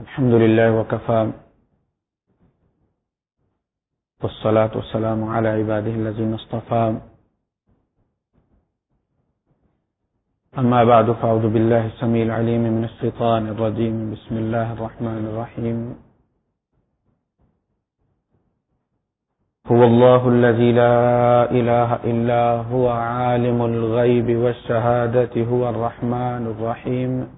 الحمد لله وكفى. والصلاة والسلام على عباده الذين اصطفى. أما بعد، فأعوذ بالله السميع العليم من الشيطان الرجيم. بسم الله الرحمن الرحيم. هو الله الذي لا إله إلا هو، عالم الغيب والشهادة، هو الرحمن الرحيم.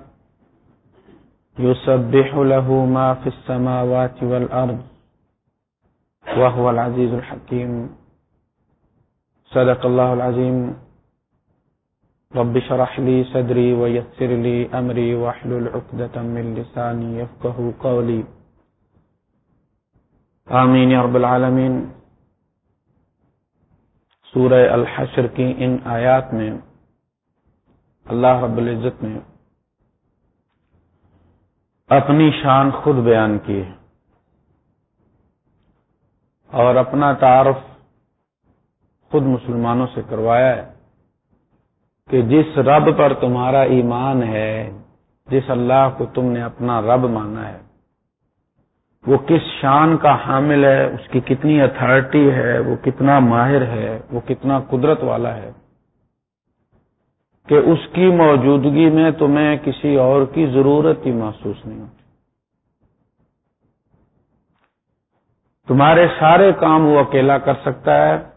يسبح له ما في السماوات والأرض وهو العزيز الحكيم. صدق الله العظيم. رب شرح لي صدري ويسر لي أمري واحلل عقدة من لساني يفقه قولي. آمین یا رب العالمین سورہ الحشر کی ان آیات میں اللہ رب العزت نے اپنی شان خود بیان کی ہے اور اپنا تعارف خود مسلمانوں سے کروایا ہے کہ جس رب پر تمہارا ایمان ہے، جس اللہ کو تم نے اپنا رب مانا ہے، وہ کس شان کا حامل ہے، اس کی کتنی اتھارٹی ہے، وہ کتنا ماہر ہے، وہ کتنا قدرت والا ہے۔ کہ اس کی موجودگی میں تمہیں کسی اور کی ضرورت ہی محسوس نہیں ہوتی۔ تمہارے سارے کام وہ اکیلا کر سکتا ہے۔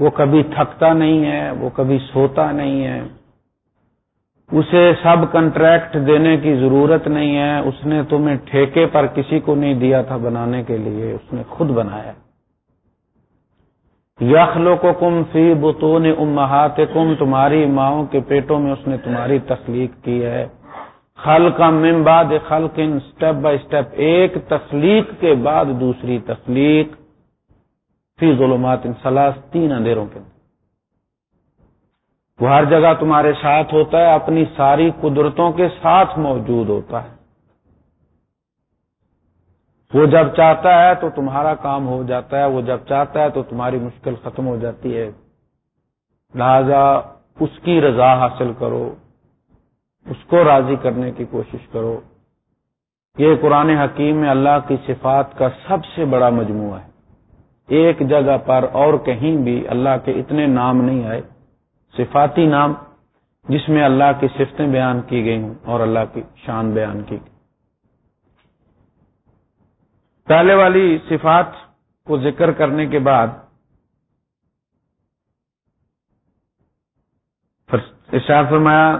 وہ کبھی تھکتا نہیں ہے، وہ کبھی سوتا نہیں ہے۔ اسے سب کنٹریکٹ دینے کی ضرورت نہیں ہے۔ اس نے تمہیں ٹھیکے پر کسی کو نہیں دیا تھا بنانے کے لیے، اس نے خود بنایا۔ یخلو کو کم فی بتون امہات کم تمہاری ماؤں کے پیٹوں میں اس نے تمہاری تخلیق کی ہے۔ خل کا ممباد خلق ان اسٹیپ بائی اسٹیپ ایک تخلیق کے بعد دوسری تخلیق۔ فی ظلمات ان سلاس تین اندھیروں کے وہ ہر جگہ تمہارے ساتھ ہوتا ہے، اپنی ساری قدرتوں کے ساتھ موجود ہوتا ہے۔ وہ جب چاہتا ہے تو تمہارا کام ہو جاتا ہے، وہ جب چاہتا ہے تو تمہاری مشکل ختم ہو جاتی ہے۔ لہذا اس کی رضا حاصل کرو، اس کو راضی کرنے کی کوشش کرو۔ یہ قرآن حکیم میں اللہ کی صفات کا سب سے بڑا مجموعہ ہے۔ ایک جگہ پر اور کہیں بھی اللہ کے اتنے نام نہیں آئے، صفاتی نام، جس میں اللہ کی صفتیں بیان کی گئی ہوں اور اللہ کی شان بیان کی۔ گئی پہلے والی صفات کو ذکر کرنے کے بعد اشار فرمایا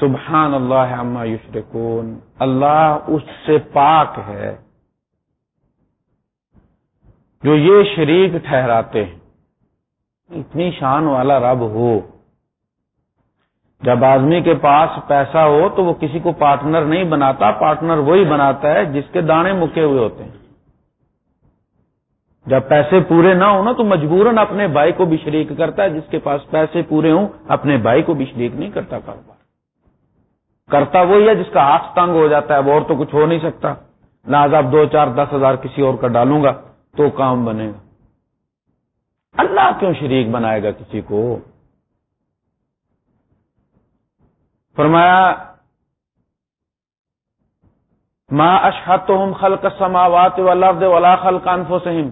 سبحان اللہ عما یشرکون، اللہ اس سے پاک ہے جو یہ شریک ٹھہراتے ہیں۔ اتنی شان والا رب ہو۔ جب آدمی کے پاس پیسہ ہو تو وہ کسی کو پارٹنر نہیں بناتا، پارٹنر وہی بناتا ہے جس کے دانے مکے ہوئے ہوتے ہیں۔ جب پیسے پورے نہ ہو نا تو مجبوراً اپنے بھائی کو بھی شریک کرتا ہے، جس کے پاس پیسے پورے ہوں اپنے بھائی کو بھی شریک نہیں کرتا کاروبار۔ کرتا وہی ہے جس کا ہاتھ تنگ ہو جاتا ہے وہ اور تو کچھ ہو نہیں سکتا۔ لہٰذا اب دو چار دس ہزار کسی اور کا ڈالوں گا تو کام بنے گا۔ اللہ کیوں شریک بنائے گا کسی کو؟ فرمایا ماں اشحت ہم خلق سماوات ولفظ ولا خلق انفسہم.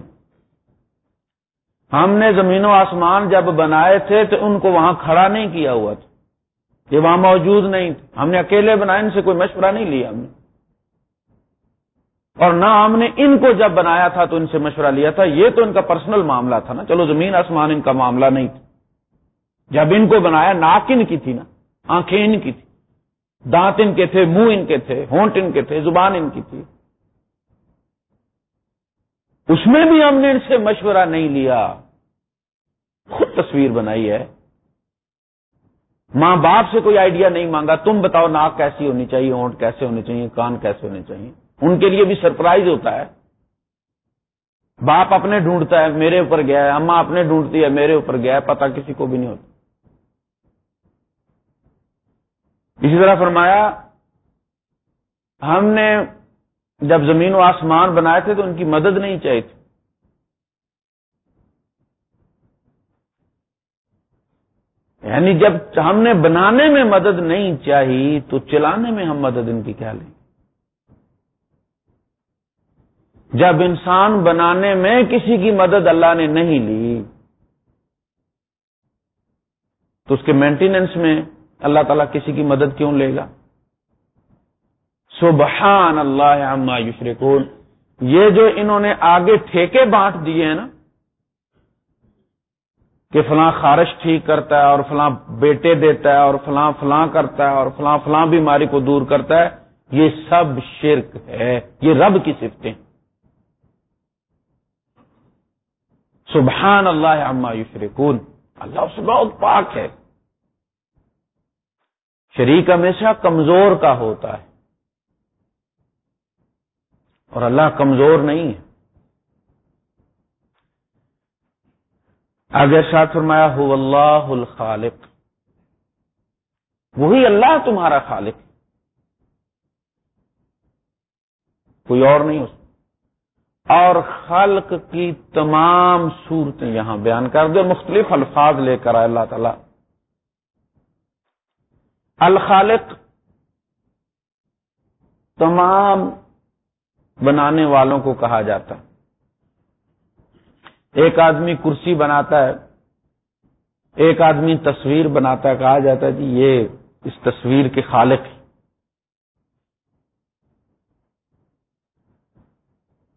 ہم نے زمین و آسمان جب بنائے تھے تو ان کو وہاں کھڑا نہیں کیا ہوا تھا۔ یہ وہاں موجود نہیں تھے ہم نے اکیلے بنائے، ان سے کوئی مشورہ نہیں لیا ہم نے۔ اور نہ ہم نے ان کو جب بنایا تھا تو ان سے مشورہ لیا تھا۔ یہ تو ان کا پرسنل معاملہ تھا نا۔ چلو زمین آسمان ان کا معاملہ نہیں تھا۔ جب ان کو بنایا، ناک ان کی تھی نا۔ آنکھیں ان کی تھی دانت ان کے تھے، منہ ان کے تھے، ہونٹ ان کے تھے، زبان ان کی تھی۔ اس میں بھی ہم نے ان سے مشورہ نہیں لیا۔ خود تصویر بنائی ہے۔ ماں باپ سے کوئی آئیڈیا نہیں مانگا۔ تم بتاؤ ناک کیسی ہونی چاہیے اونٹ کیسے ہونے چاہیے، کان کیسے ہونے چاہیے؟ ان کے لیے بھی سرپرائز ہوتا ہے۔ باپ اپنے ڈھونڈتا ہے، میرے اوپر گیا ہے اما اپنے ڈھونڈتی ہے، میرے اوپر گیا ہے پتا کسی کو بھی نہیں ہوتا۔ اسی طرح فرمایا، ہم نے جب زمین و آسمان بنائے تھے تو ان کی مدد نہیں چاہی تھی۔ یعنی جب ہم نے بنانے میں مدد نہیں چاہی تو چلانے میں ہم مدد ان کی کیا لیں۔ جب انسان بنانے میں کسی کی مدد اللہ نے نہیں لی، تو اس کے مینٹیننس میں اللہ تعالیٰ کسی کی مدد کیوں لے گا؟ سبحان اللہ عما یشرکون۔ یہ جو انہوں نے آگے ٹھیکے بانٹ دیے ہیں نا، کہ فلاں خارش ٹھیک کرتا ہے اور فلاں بیٹے دیتا ہے اور فلاں فلاں کرتا ہے اور فلاں فلاں بیماری کو دور کرتا ہے، یہ سب شرک ہے، یہ رب کی صفتیں۔ سبحان اللہ عما یشرکون۔ اللہ سے بہت پاک ہے۔ شریک ہمیشہ کمزور کا ہوتا ہے۔ اور اللہ کمزور نہیں ہے۔ آگے ساتھ فرمایا ہو اللہ الخالق وہی اللہ تمہارا خالق کوئی اور نہیں اس۔ اور خلق کی تمام صورتیں یہاں بیان کر دو مختلف الفاظ لے کر آئے اللہ تعالی۔ الخالق تمام بنانے والوں کو کہا جاتا ہے۔ ایک آدمی کرسی بناتا ہے، ایک آدمی تصویر بناتا ہے، کہا جاتا ہے کہ یہ اس تصویر کے خالق ہے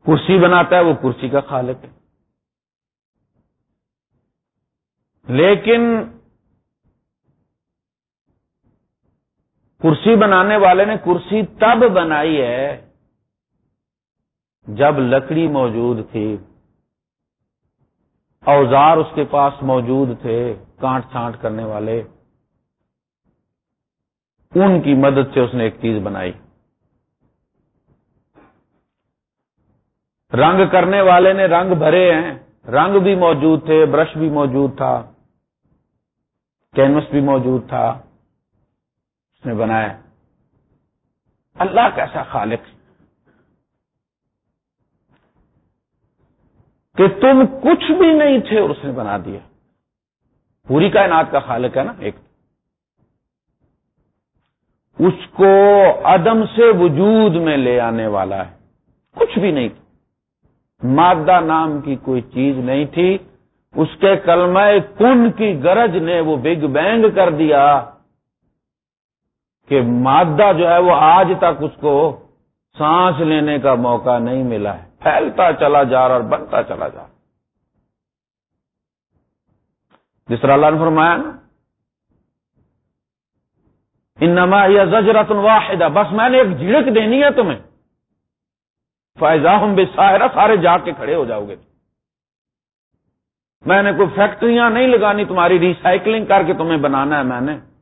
کرسی بناتا ہے، وہ کرسی کا خالق ہے۔ لیکن کرسی بنانے والے نے کرسی تب بنائی ہے جب لکڑی موجود تھی۔ اوزار اس کے پاس موجود تھے، کانٹ چھانٹ کرنے والے۔ ان کی مدد سے اس نے ایک چیز بنائی۔ رنگ کرنے والے نے رنگ بھرے ہیں، رنگ بھی موجود تھے، برش بھی موجود تھا، کینوس بھی موجود تھا۔ نے بنایا۔ اللہ کیسا خالق۔ کہ تم کچھ بھی نہیں تھے اور اس نے بنا دیا۔ پوری کائنات کا خالق ہے نا ایک۔ اس کو عدم سے وجود میں لے آنے والا ہے۔ کچھ بھی نہیں۔ مادہ نام کی کوئی چیز نہیں تھی۔ اس کے کلمہ کن کی گرج نے وہ بگ بینگ کر دیا۔ کہ مادہ جو ہے وہ آج تک اس کو سانس لینے کا موقع نہیں ملا ہے۔ پھیلتا چلا جا رہا اور بنتا چلا جا رہا۔ جس طرح اللہ نے فرمایا نا، انما یا زجرت واحدہ، بس میں نے ایک جھڑک دینی ہے تمہیں۔ فائزہ ہم بے سارے جا کے کھڑے ہو جاؤ گے۔ میں نے کوئی فیکٹریاں نہیں لگانی، تمہاری ریسائکلنگ کر کے تمہیں بنانا ہے میں نے۔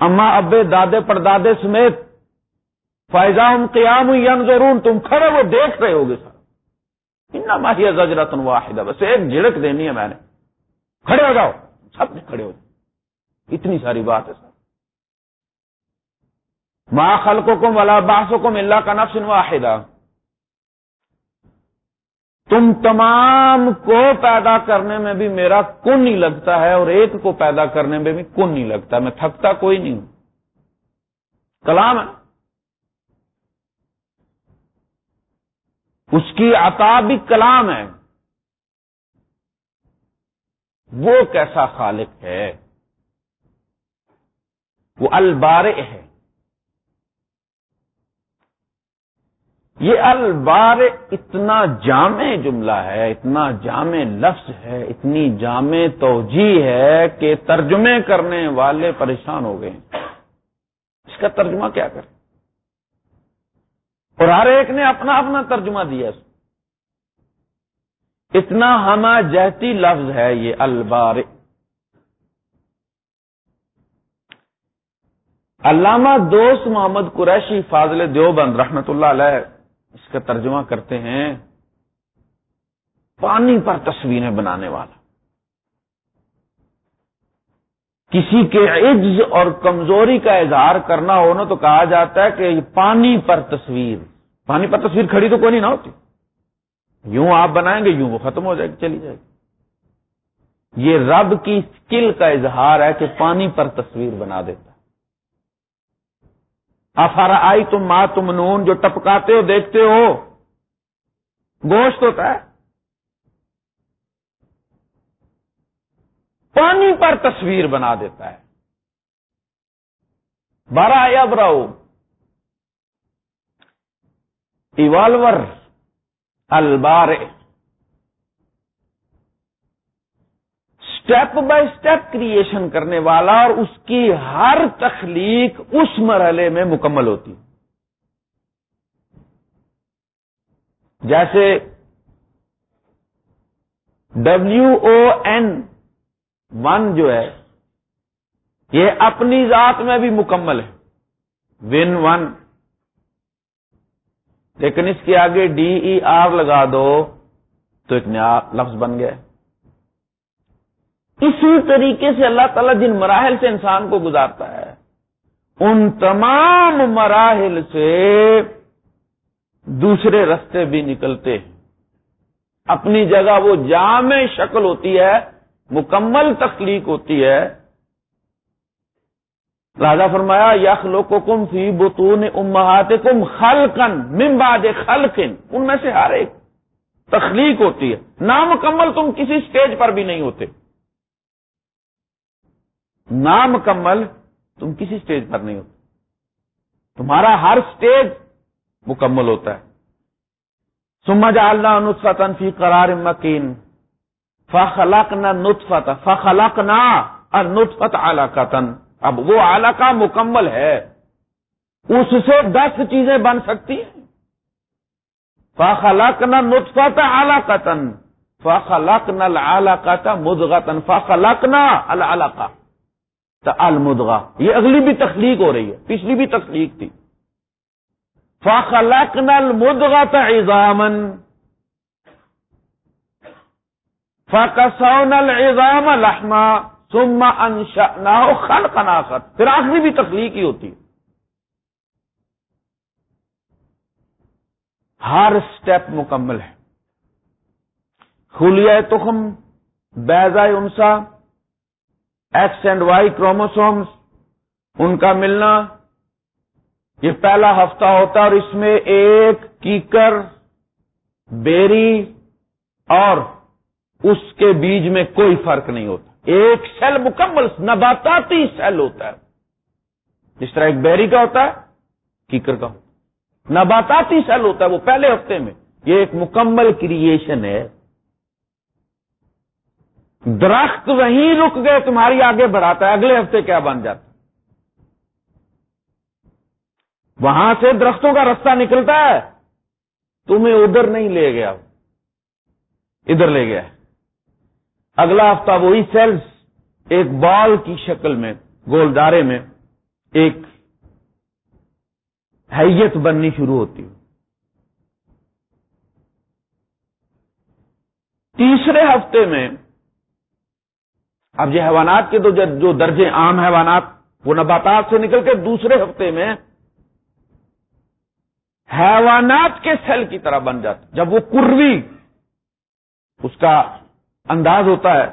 اما ابے دادے پردادے سمیت فائزہ ہم قیام ضرور تم کھڑے وہ دیکھ رہے ہوگے سر۔ ان ماہی زجرت واحدہ، بس ایک جھڑک دینی ہے میں نے۔ کھڑے ہو جاؤ، سب نے کھڑے ہو جاؤ۔ اتنی ساری بات ہے سر۔ ماں خلقوں کو ملا باسوں کو ملا کا نفس واحدہ۔ تم تمام کو پیدا کرنے میں بھی میرا کن نہیں لگتا ہے اور ایک کو پیدا کرنے میں بھی کن نہیں لگتا میں تھکتا کوئی نہیں ہوں۔ کلام ہے۔ اس کی عطا بھی کلام ہے۔ وہ کیسا خالق ہے؟ وہ البار ہے۔ یہ البار اتنا جامع جملہ ہے، اتنا جامع لفظ ہے، اتنی جامع توجہ ہے کہ ترجمے کرنے والے پریشان ہو گئے اس کا ترجمہ کیا کر اور ہر ایک نے اپنا اپنا ترجمہ دیا اس اتنا ہما جہتی لفظ ہے یہ البار۔ علامہ دوست محمد قریشی فاضل دیوبند رحمت اللہ علیہ اس کا ترجمہ کرتے ہیں، پانی پر تصویریں بنانے والا۔ کسی کے عجز اور کمزوری کا اظہار کرنا ہو نا تو کہا جاتا ہے کہ پانی پر تصویر، پانی پر تصویر کھڑی تو کوئی نہیں نہ ہوتی۔ یوں آپ بنائیں گے، یوں وہ ختم ہو جائے گی، چلی جائے گی۔ یہ رب کی اسکل کا اظہار ہے کہ پانی پر تصویر بنا دیتا افارا آئی تم ماں تم نون جو ٹپکاتے ہو، دیکھتے ہو۔ گوشت ہوتا ہے۔ پانی پر تصویر بنا دیتا ہے۔ بارہ یا براؤ ایوالور البار اسٹیپ بائی اسٹیپ کریشن کرنے والا اور اس کی ہر تخلیق اس مرحلے میں مکمل ہوتی جیسے ڈبلو او این ون جو ہے، یہ اپنی ذات میں بھی مکمل ہے۔ ون ون لیکن اس کے آگے ڈی ای آر لگا دو تو ایک نیا لفظ بن گیا۔ اسی طریقے سے اللہ تعالیٰ جن مراحل سے انسان کو گزارتا ہے، ان تمام مراحل سے دوسرے رستے بھی نکلتے ہیں۔ اپنی جگہ وہ جامع شکل ہوتی ہے، مکمل تخلیق ہوتی ہے۔ راجا فرمایا یخ لوکو کم فی بتون امہات کم خلقن ممباد خلقن ان میں سے ہر ایک تخلیق ہوتی ہے۔ نامکمل تم کسی اسٹیج پر بھی نہیں ہوتے۔ نامکمل تم کسی اسٹیج پر نہیں ہوتے تمہارا ہر اسٹیج مکمل ہوتا ہے۔ سمجھ اللہ نسفتن فی قرار مکین فخلق نہ نطفت فخلق نہ نطفت علاقتن اب وہ علاقہ مکمل ہے۔ اس سے دس چیزیں بن سکتی ہیں۔ فخلق نہ نطفت علاقتن فخلق نہ العلاقہ مدغتن فخلق نہ العلاقہ المدغا۔ یہ اگلی بھی تخلیق ہو رہی ہے، پچھلی بھی تخلیق تھی۔ فخلق نہ المدغت عظامن فکسون العظام لحما۔ ثم انشأناه خلقا آخر۔ پھر آخری بھی تخلیق ہی ہوتی۔ ہر سٹیپ مکمل ہے۔ خلیہ تخم بیزا انسا۔ ایکس اینڈ وائی کروموسومس ان کا ملنا، یہ پہلا ہفتہ ہوتا اور اس میں ایک کیکر، بیری اور اس کے بیج میں کوئی فرق نہیں ہوتا۔ ایک سیل مکمل، نباتاتی سیل ہوتا ہے۔ جس طرح ایک بیری کا ہوتا ہے، کیکر کا ہوتا ہے۔ نباتاتی سیل ہوتا ہے وہ پہلے ہفتے میں۔ یہ ایک مکمل کریشن ہے۔ درخت وہیں رک گئے، تمہاری آگے بڑھاتا ہے، اگلے ہفتے کیا بن جاتا؟ وہاں سے درختوں کا رستہ نکلتا ہے، تمہیں ادھر نہیں لے گیا، ادھر لے گیا۔ اگلا ہفتہ وہی سیلز، ایک بال کی شکل میں گولدارے میں ایک حیت بننی شروع ہوتی تیسرے ہفتے میں اب یہ حیوانات کے تو جو درجے عام حیوانات وہ نباتات سے نکل کے دوسرے ہفتے میں حیوانات کے سیل کی طرح بن جاتا جب وہ کروی اس کا انداز ہوتا ہے،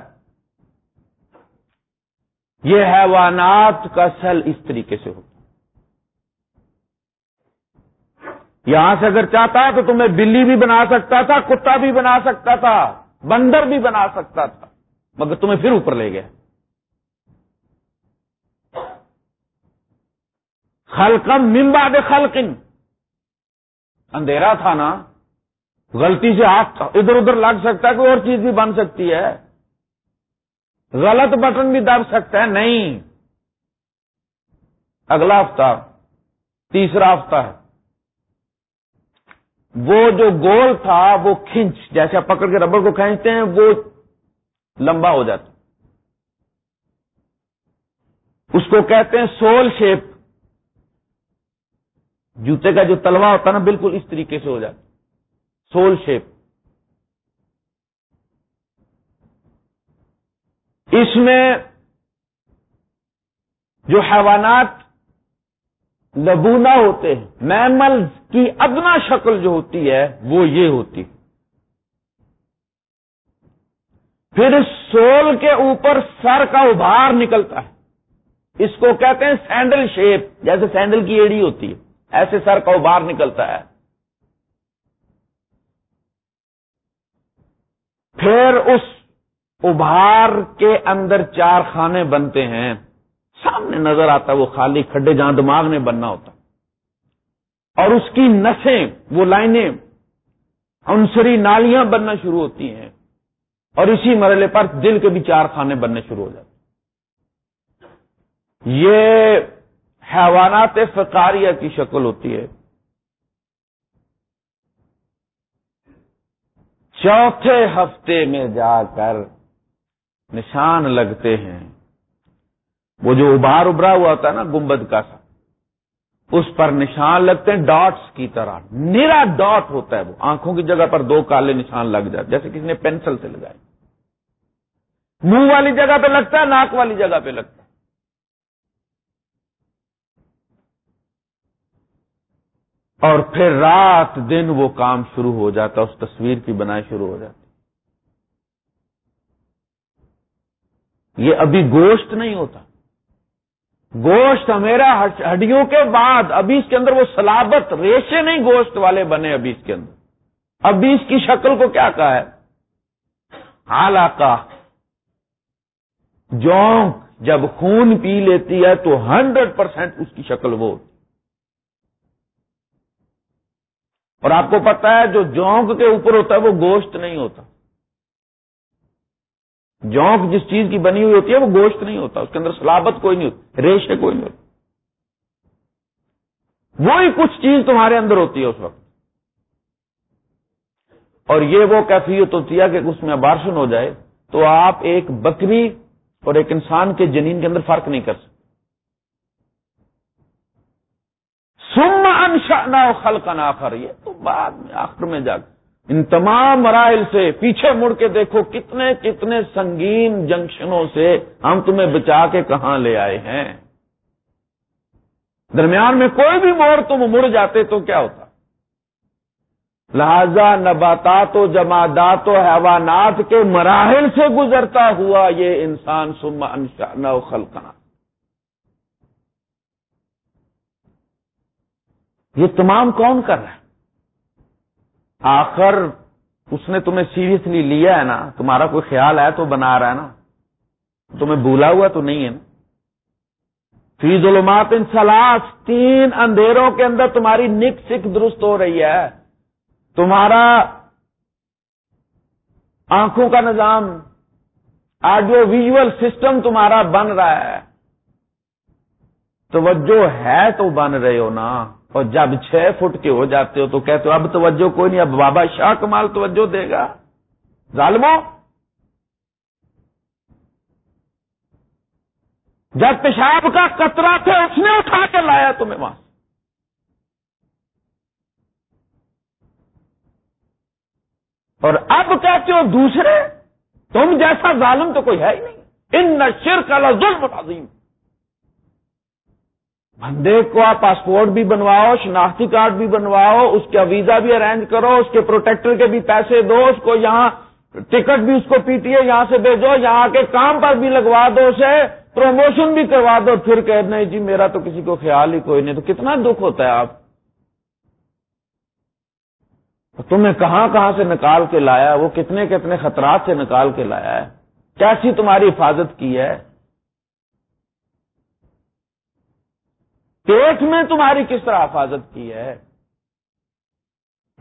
یہ حیوانات کا سیل اس طریقے سے ہوتا یہاں سے اگر چاہتا تو تمہیں بلی بھی بنا سکتا تھا، کتا بھی بنا سکتا تھا، بندر بھی بنا سکتا تھا۔ مگر تمہیں پھر اوپر لے گیا خلقم ممباد خلقن اندھیرا تھا نا۔ غلطی سے ہاتھ ادھر ادھر لگ سکتا ہے کوئی اور چیز بھی بن سکتی ہے۔ غلط بٹن بھی دب سکتا ہے۔ نہیں۔ اگلا ہفتہ، تیسرا ہفتہ ہے۔ وہ جو گول تھا، وہ کھینچ جیسے آپ پکڑ کے ربڑ کو کھینچتے ہیں، وہ لمبا ہو جاتا اس کو کہتے ہیں سول شیپ۔ جوتے کا جو تلوا ہوتا نا، بالکل اس طریقے سے ہو جاتا سول شیپ۔ اس میں جو حیوانات لبونا ہوتے ہیں میمل کی ادنا شکل جو ہوتی ہے، وہ یہ ہوتی پھر سول کے اوپر سر کا ابھار نکلتا ہے۔ اس کو کہتے ہیں سینڈل شیپ، جیسے سینڈل کی ایڑی ہوتی ہے، ایسے سر کا ابھار نکلتا ہے۔ پھر اس ابھار کے اندر چار خانے بنتے ہیں۔ سامنے نظر آتا ہے، وہ خالی کھڈے جہاں دماغ نے بننا ہوتا اور اس کی نسیں، وہ لائنیں انسری نالیاں بننا شروع ہوتی ہیں۔ اور اسی مرحلے پر دل کے بھی چار خانے بننے شروع ہو جاتے یہ حیوانات فقاریہ کی شکل ہوتی ہے۔ چوتھے ہفتے میں جا کر نشان لگتے ہیں۔ وہ جو ابار ابرا ہوا ہوتا ہے نا، گنبد کا سا۔ اس پر نشان لگتے ہیں ڈاٹس کی طرح۔ نیرا ڈاٹ ہوتا ہے وہ۔ آنکھوں کی جگہ پر دو کالے نشان لگ جاتے جیسے کسی نے پینسل سے لگائے۔ منہ والی جگہ پہ لگتا ہے، ناک والی جگہ پہ لگتا ہے۔ اور پھر رات دن وہ کام شروع ہو جاتا اس تصویر کی بنائی شروع ہو جاتی یہ ابھی گوشت نہیں ہوتا۔ گوشت میرا ہڈیوں کے بعد ابھی اس کے اندر وہ سلابت ریشے نہیں گوشت والے بنے ابھی اس کے اندر۔ ابھی اس کی شکل کو کیا کہا ہے؟ کا جونک، جب خون پی لیتی ہے تو ہنڈریڈ پرسینٹ اس کی شکل وہ ہوتی اور آپ کو پتا ہے جو جونک کے اوپر ہوتا ہے وہ گوشت نہیں ہوتا۔ جونک جس چیز کی بنی ہوئی ہوتی ہے وہ گوشت نہیں ہوتا، اس کے اندر سلابت کوئی نہیں ہوتی، ریشے کوئی نہیں ہوتی وہی کچھ چیز تمہارے اندر ہوتی ہے اس وقت۔ اور یہ وہ کیفیت ہوتی ہے کہ اس میں ابارشن ہو جائے تو آپ ایک بکری اور ایک انسان کے جنین کے اندر فرق نہیں کر سکتے۔ سم انشا نہ خلق آخر، یہ تو بعد میں، آخر میں جا ان تمام مراحل سے پیچھے مڑ کے دیکھو کتنے کتنے سنگین جنکشنوں سے ہم تمہیں بچا کے کہاں لے آئے ہیں۔ درمیان میں کوئی بھی موڑ تم مڑ جاتے تو کیا ہوتا؟ لہذا نباتات و جمادات و حیوانات کے مراحل سے گزرتا ہوا یہ انسان سما انشا نو خلقنا۔ یہ تمام کون کر رہا ہے؟ آخر اس نے تمہیں سیریسلی لیا ہے نا، تمہارا کوئی خیال ہے تو بنا رہا ہے نا۔ تمہیں بھولا ہوا تو نہیں ہے نا۔ فی ظلمات ان سلاس تین اندھیروں کے اندر تمہاری نک سکھ درست ہو رہی ہے۔ تمہارا آنکھوں کا نظام آڈیو ویژل سسٹم تمہارا بن رہا ہے۔ توجہ ہے تو بن رہے ہو نا۔ اور جب چھ فٹ کے ہو جاتے ہو تو کہتے ہو، اب توجہ کوئی نہیں، اب بابا شاہ کمال توجہ دے گا۔ ظالمو! جب پیشاب کا کترا تھا اس نے اٹھا کے لایا تمہیں وہاں اور اب کہتے ہو، دوسرے، تم جیسا ظالم تو کوئی ہے ہی نہیں۔ ان نشر کا ظلم عظیم۔ بندے کو آپ پاسپورٹ بھی بنواؤ، شناختی کارڈ بھی بنواؤ، اس کا ویزا بھی ارینج کرو، اس کے پروٹیکٹر کے بھی پیسے دو، اس کو یہاں ٹکٹ بھی اس کو پیٹی ہے، یہاں سے بھیجو، یہاں کے کام پر بھی لگوا دو اسے، پروموشن بھی کروا دو، پھر کہ نہیں جی میرا تو کسی کو خیال ہی کوئی نہیں، تو کتنا دکھ ہوتا ہے آپ؟ تمہیں کہاں کہاں سے نکال کے لایا وہ کتنے کتنے خطرات سے نکال کے لایا ہے؟ کیسی تمہاری حفاظت کی ہے؟ پیٹ میں تمہاری کس طرح حفاظت کی ہے؟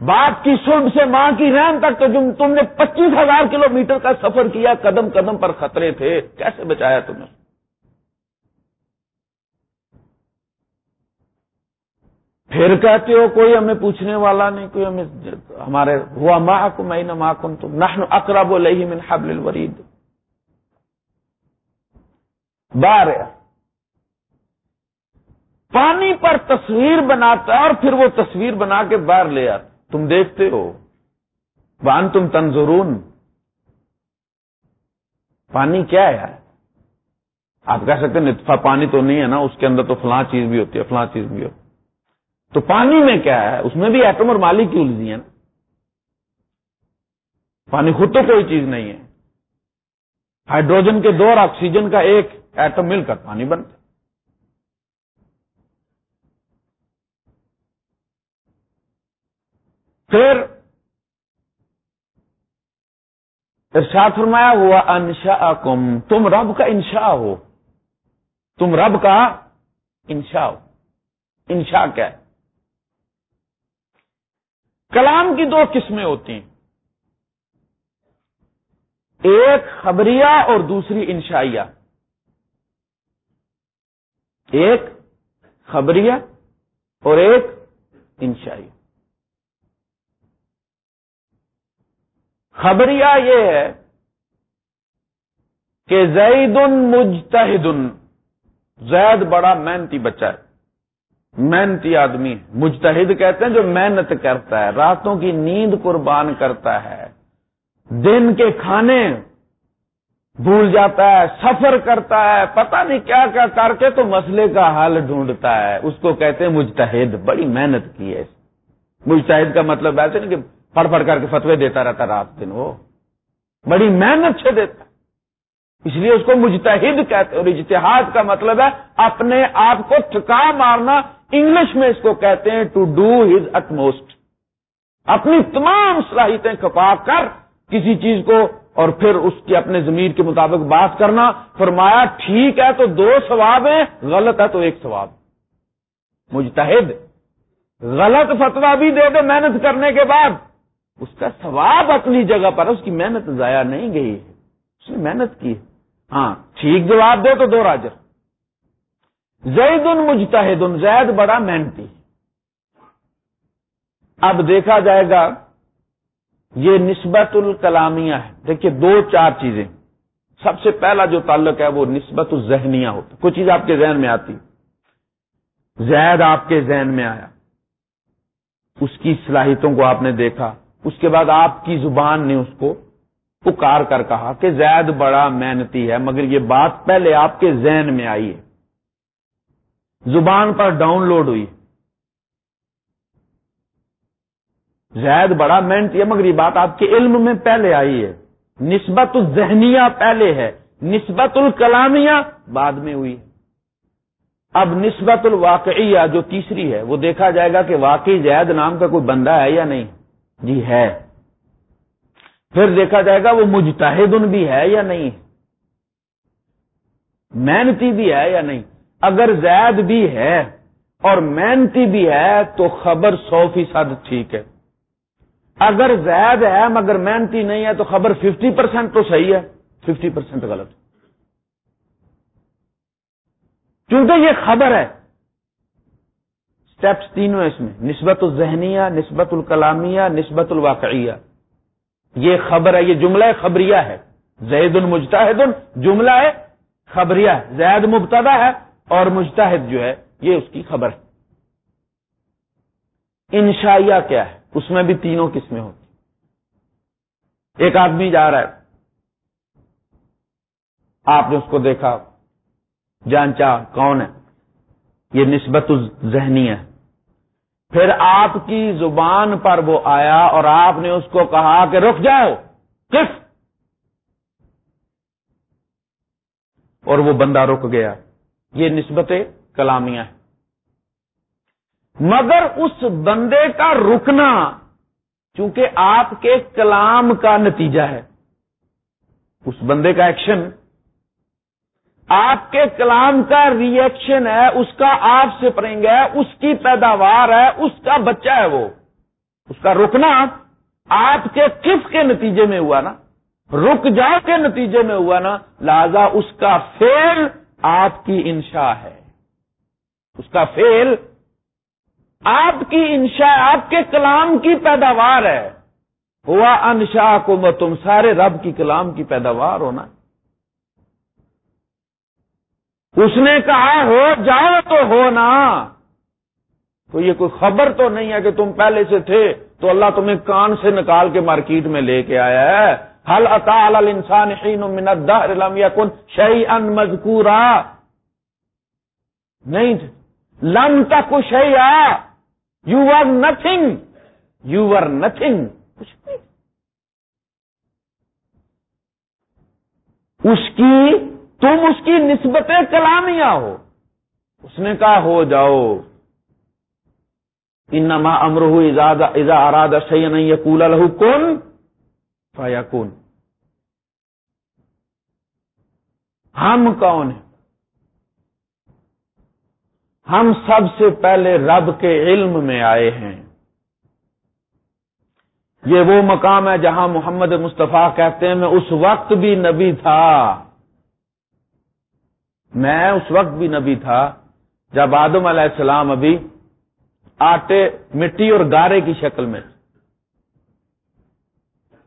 باپ کی سلب سے ماں کی رحم تک تو تم نے پچیس ہزار کلو میٹر کا سفر کیا، قدم قدم پر خطرے تھے۔ کیسے بچایا تمہیں پھر کہتے ہو، کوئی ہمیں پوچھنے والا نہیں، کوئی ہمیں ہمارے ہوا ماں کو میں نہ ماں کم تو نہ اقرب و لئی من حبل الورید۔ بار پانی پر تصویر بناتا ہے اور پھر وہ تصویر بنا کے باہر لے آتا تم دیکھتے ہو۔ وان تم تنظرون۔ پانی کیا ہے آپ کہہ سکتے ہیں نتفا پانی تو نہیں ہے نا، اس کے اندر تو فلاں چیز بھی ہوتی ہے، فلاں چیز بھی ہوتی تو پانی میں کیا ہے؟ اس میں بھی ایٹم اور مالی کی نا پانی خود تو کوئی چیز نہیں ہے۔ ہائیڈروجن کے دو اور آکسیجن کا ایک ایٹم مل کر پانی بنتا پھر ارشاد فرمایا ہوا انشا کم تم رب کا انشا ہو۔ تم رب کا انشا ہو۔ انشا کیا ہے؟ کلام کی دو قسمیں ہوتی ہیں۔ ایک خبریہ اور دوسری انشائیہ۔ ایک خبریہ اور ایک انشائیہ۔ خبریہ یہ ہے کہ زید مجتہد زید بڑا محنتی بچہ ہے محنتی آدمی مجتہد کہتے ہیں جو محنت کرتا ہے، راتوں کی نیند قربان کرتا ہے، دن کے کھانے بھول جاتا ہے، سفر کرتا ہے، پتہ نہیں کیا کیا کر کے تو مسئلے کا حل ڈھونڈتا ہے۔ اس کو کہتے ہیں مجتہد، بڑی محنت کی ہے مجتہد کا مطلب ایسے نہیں کہ پڑھ پڑھ کر کے فتوے دیتا رہتا رات دن وہ۔ بڑی محنت سے دیتا۔ اس لیے اس کو مجتہد کہتے اور اجتہاد کا مطلب ہے اپنے آپ کو ٹھکا مارنا۔ انگلش میں اس کو کہتے ہیں to do his utmost اپنی تمام صلاحیتیں کھپا کر کسی چیز کو اور پھر اس کی اپنے ضمیر کے مطابق بات کرنا۔ فرمایا ٹھیک ہے تو دو ثواب ہیں، غلط ہے تو ایک ثواب۔ مجتہد، غلط فتوا بھی دے دے محنت کرنے کے بعد۔ اس کا ثواب اپنی جگہ پر اس کی محنت ضائع نہیں گئی ہے۔ اس نے محنت کی۔ ہاں ٹھیک جواب دے تو دو راجر۔ زید ان مجتہد ان زید بڑا محنتی اب دیکھا جائے گا، یہ نسبت الکلامیہ ہے۔ دیکھیے دو چار چیزیں۔ سب سے پہلا جو تعلق ہے، وہ نسبت الذہنیہ ہوتا کوئی چیز آپ کے ذہن میں آتی۔ زید آپ کے ذہن میں آیا۔ اس کی صلاحیتوں کو آپ نے دیکھا۔ اس کے بعد آپ کی زبان نے اس کو پکار کر کہا کہ زید بڑا محنتی ہے، مگر یہ بات پہلے آپ کے ذہن میں آئی ہے۔ زبان پر ڈاؤن لوڈ ہوئی۔ زید بڑا محنتی ہے، مگر یہ بات آپ کے علم میں پہلے آئی ہے۔ نسبت الذہنیہ پہلے ہے، نسبت الکلامیہ بعد میں ہوئی۔ اب نسبت الواقعیہ جو تیسری ہے، وہ دیکھا جائے گا کہ واقعی زید نام کا کوئی بندہ ہے یا نہیں۔ جی ہے۔ پھر دیکھا جائے گا وہ مجتہد بھی ہے یا نہیں۔ محنتی بھی ہے یا نہیں۔ اگر زید بھی ہے اور محنتی بھی ہے تو خبر سو فیصد ٹھیک ہے۔ اگر زید ہے مگر محنتی نہیں ہے تو خبر ففٹی پرسینٹ تو صحیح ہے۔ ففٹی پرسینٹ غلط۔ کیونکہ یہ خبر ہے۔ اسٹیپس تینوں اس میں، نسبت الذہنیہ، نسبت الکلامیہ، نسبت الواقعیہ۔ یہ خبر ہے، یہ جملہ خبریہ ہے۔ زید المجتاہد جملہ ہے، خبریہ ہے۔ زید مبتدا ہے اور مجتہد جو ہے، یہ اس کی خبر ہے۔ انشائیہ کیا ہے؟ اس میں بھی تینوں قسمیں ہوتی ایک آدمی جا رہا ہے۔ آپ نے اس کو دیکھا۔ جانچا کون ہے؟ یہ نسبت ذہنی ہے۔ پھر آپ کی زبان پر وہ آیا اور آپ نے اس کو کہا کہ رک جاؤ، کس؟ اور وہ بندہ رک گیا۔ یہ نسبت کلامیہ ہے۔ مگر اس بندے کا رکنا چونکہ آپ کے کلام کا نتیجہ ہے۔ اس بندے کا ایکشن آپ کے کلام کا ری ایکشن ہے، اس کا آپ سے پرنگ ہے، اس کی پیداوار ہے، اس کا بچہ ہے وہ۔ اس کا رکنا آپ کے کس کے نتیجے میں ہوا نا؟ رک جاؤ کے نتیجے میں ہوا نا۔ لہذا اس کا فیل آپ کی انشا ہے۔ اس کا فیل آپ کی انشا آپ کے کلام کی پیداوار ہے۔ ہوا انشا کو تم سارے رب کی کلام کی پیداوار ہونا۔ اس نے کہا، ہو جاؤ تو ہو نا۔ تو یہ کوئی خبر تو نہیں ہے کہ تم پہلے سے تھے، تو اللہ تمہیں کان سے نکال کے مارکیٹ میں لے کے آیا ہے۔ حل اتا انسان کن شہی ان مذکورا؟ نہیں لم تک شہی you are nothing you are nothing اس کی تم اس کی نسبت کلامیہ ہو۔ اس نے کہا، ہو جاؤ۔ انما امرہ اذا اراد شیئا یقول له کن فیکون۔ ہم کون ہیں؟ ہم سب سے پہلے رب کے علم میں آئے ہیں۔ یہ وہ مقام ہے جہاں محمد مصطفیٰ کہتے ہیں، میں اس وقت بھی نبی تھا۔ میں اس وقت بھی نبی تھا جب آدم علیہ السلام ابھی آٹے مٹی اور گارے کی شکل میں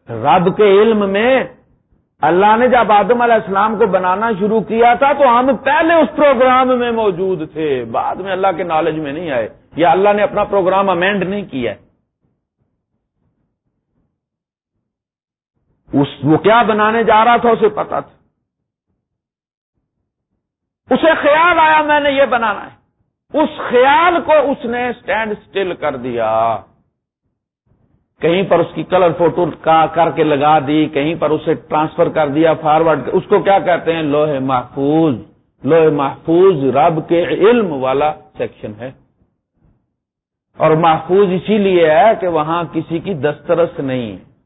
رب کے علم میں اللہ نے جب آدم علیہ السلام کو بنانا شروع کیا تھا تو ہم پہلے اس پروگرام میں موجود تھے۔ بعد میں اللہ کے نالج میں نہیں آئے۔ یا اللہ نے اپنا پروگرام امینڈ نہیں کیا۔ اس وہ کیا بنانے جا رہا تھا اسے پتا تھا۔ اسے خیال آیا میں نے یہ بنانا ہے۔ اس خیال کو اس نے اسٹینڈ اسٹل کر دیا۔ کہیں پر اس کی کلر فوٹو کر کے لگا دی، کہیں پر اسے ٹرانسفر کر دیا فارورڈ اس کو کیا کہتے ہیں؟ لوہے محفوظ۔ لوہے محفوظ رب کے علم والا سیکشن ہے۔ اور محفوظ اسی لیے ہے کہ وہاں کسی کی دسترس نہیں ہے۔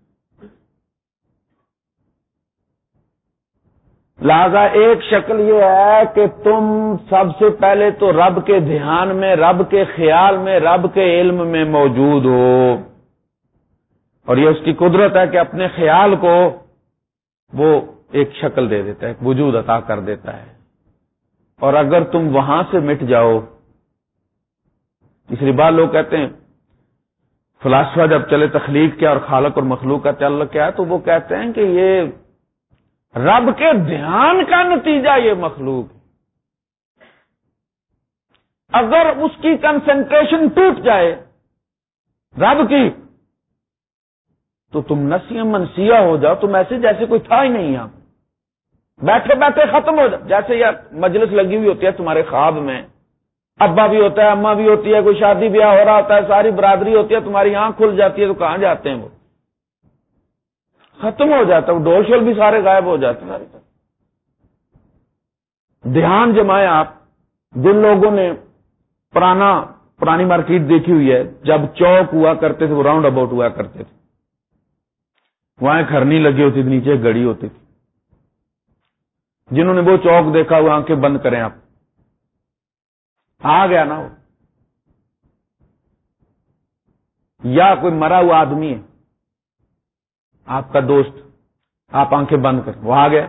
لہذا ایک شکل یہ ہے کہ تم سب سے پہلے تو رب کے دھیان میں، رب کے خیال میں، رب کے علم میں موجود ہو۔ اور یہ اس کی قدرت ہے کہ اپنے خیال کو وہ ایک شکل دے دیتا ہے وجود عطا کر دیتا ہے۔ اور اگر تم وہاں سے مٹ جاؤ، تیسری بات لوگ کہتے ہیں، فلاسفہ جب چلے تخلیق کیا اور خالق اور مخلوق کا تعلق کیا ہے تو وہ کہتے ہیں کہ یہ رب کے دھیان کا نتیجہ یہ مخلوق اگر اس کی کنسنٹریشن ٹوٹ جائے رب کی، تو تم نسی منسیا ہو جاؤ، تم ایسے جیسے کوئی تھا ہی نہیں یہاں۔ بیٹھے بیٹھے ختم ہو جاؤ جیسے یہ مجلس لگی ہوئی ہوتی ہے تمہارے خواب میں۔ ابا بھی ہوتا ہے، اما بھی ہوتی ہے، کوئی شادی بیاہ ہو رہا ہوتا ہے، ساری برادری ہوتی ہے، تمہاری آنکھ کھل جاتی ہے، تو کہاں جاتے ہیں وہ؟ ختم ہو جاتا ہے ڈول شول بھی سارے غائب ہو جاتے سارے دھیان جمائے آپ۔ جن لوگوں نے پرانا، پرانی مارکیٹ دیکھی ہوئی ہے، جب چوک ہوا کرتے تھے، وہ راؤنڈ اباؤٹ ہوا کرتے تھے۔ وہاں کھرنی لگی ہوتی تھی، نیچے گڑی ہوتی تھی۔ جنہوں نے وہ چوک دیکھا، وہ آنکھیں بند کریں آپ۔ آ گیا نا وہ۔ یا کوئی مرا ہوا آدمی ہے آپ کا دوست، آپ آنکھیں بند کر وہ آ گیا۔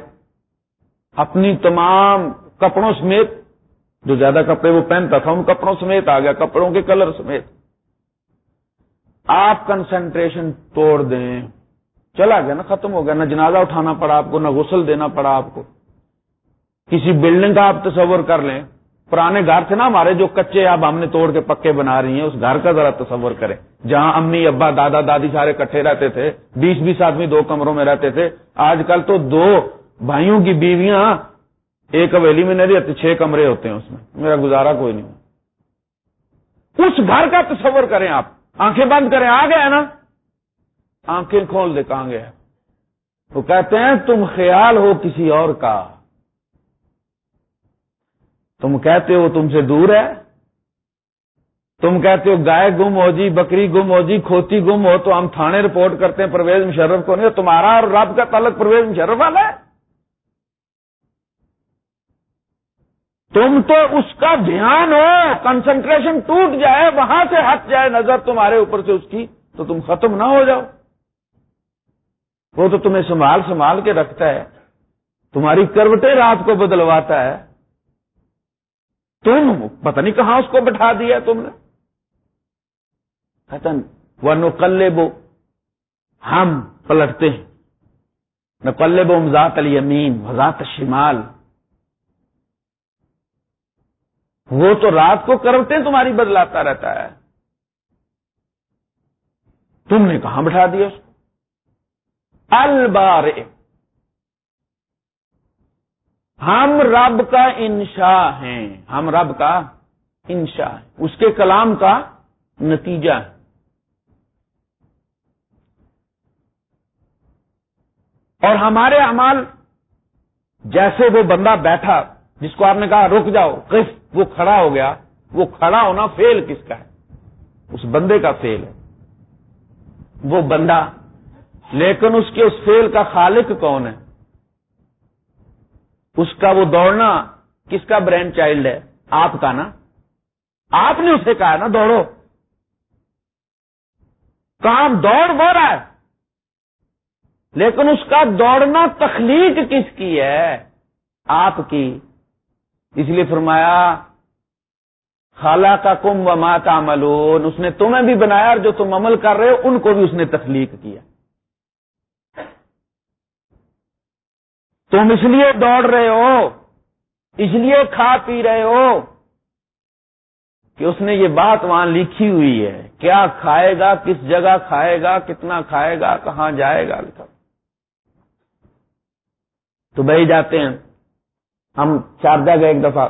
اپنی تمام کپڑوں سمیت، جو زیادہ کپڑے وہ پہنتا تھا، ان کپڑوں سمیت آ گیا، کپڑوں کے کلر سمیت۔ آپ کنسنٹریشن توڑ دیں، چلا گیا نا، ختم ہو گیا۔ نہ جنازہ اٹھانا پڑا آپ کو، نہ غسل دینا پڑا آپ کو۔ کسی بلڈنگ کا آپ تصور کر لیں، پرانے گھر تھے نا ہمارے، جو کچے اب ہم نے توڑ کے پکے بنا رہی ہیں، اس گھر کا ذرا تصور کریں۔ جہاں امی، ابا، دادا، دادی سارے کٹھے رہتے تھے، بیس بیس آدمی دو کمروں میں رہتے تھے۔ آج کل تو دو بھائیوں کی بیویاں ایک حویلی میں نہیں رہتے چھ کمرے ہوتے ہیں اس میں۔ میرا گزارا کوئی نہیں۔ اس گھر کا تصور کریں آپ۔ آنکھیں بند کریں، آ گیا نا۔ آنکھیں کھول دے، کہاں گیا وہ کہتے ہیں، تم خیال ہو کسی اور کا۔ تم کہتے ہو تم سے دور ہے۔ تم کہتے ہو گائے گم ہو جی بکری گم ہو جی کھوتی گم ہو تو ہم تھانے رپورٹ کرتے ہیں، پرویز مشرف کو نہیں، تمہارا اور رب کا تعلق پرویز مشرف والا ہے۔ تم تو اس کا دھیان ہو کنسنٹریشن ٹوٹ جائے، وہاں سے ہٹ جائے نظر تمہارے اوپر سے اس کی، تو تم ختم نہ ہو جاؤ۔ وہ تو تمہیں سنبھال سنبھال کے رکھتا ہے، تمہاری کروٹیں رات کو بدلواتا ہے۔ تم، پتہ نہیں کہاں اس کو بٹھا دیا تم نے۔ وہ نقلب ہم پلٹتے ہیں۔ نقلب ذات الیمین وزات شمال۔ وہ تو رات کو کروٹیں تمہاری بدلاتا رہتا ہے۔ تم نے کہاں بٹھا دیا اس کو؟ البار ہم رب کا انشا ہیں۔ ہم رب کا انشا ہے اس کے کلام کا نتیجہ ہے۔ اور ہمارے اعمال جیسے وہ بندہ بیٹھا جس کو آپ نے کہا رک جاؤ کس وہ کھڑا ہو گیا۔ وہ کھڑا ہونا فیل کس کا ہے؟ اس بندے کا فیل ہے۔ وہ بندہ، لیکن اس کے اس فیل کا خالق کون ہے؟ اس کا وہ دوڑنا کس کا برین چائلڈ ہے؟ آپ کا نا؟ آپ نے اسے کہا نا دوڑو۔ کام دوڑ وہ رہا ہے۔ لیکن اس کا دوڑنا تخلیق کس کی ہے؟ آپ کی۔ اس لیے فرمایا خالہ کا کم و ماتا ملون اس نے تمہیں بھی بنایا اور جو تم عمل کر رہے ہو، ان کو بھی اس نے تخلیق کیا۔ تم اس لیے دوڑ رہے ہو، اس لیے کھا پی رہے ہو کہ اس نے یہ بات وہاں لکھی ہوئی ہے۔ کیا کھائے گا، کس جگہ کھائے گا، کتنا کھائے گا، کہاں جائے گا لکھا تو بھائی جاتے ہیں۔ ہم شاردا گئے ایک دفعہ۔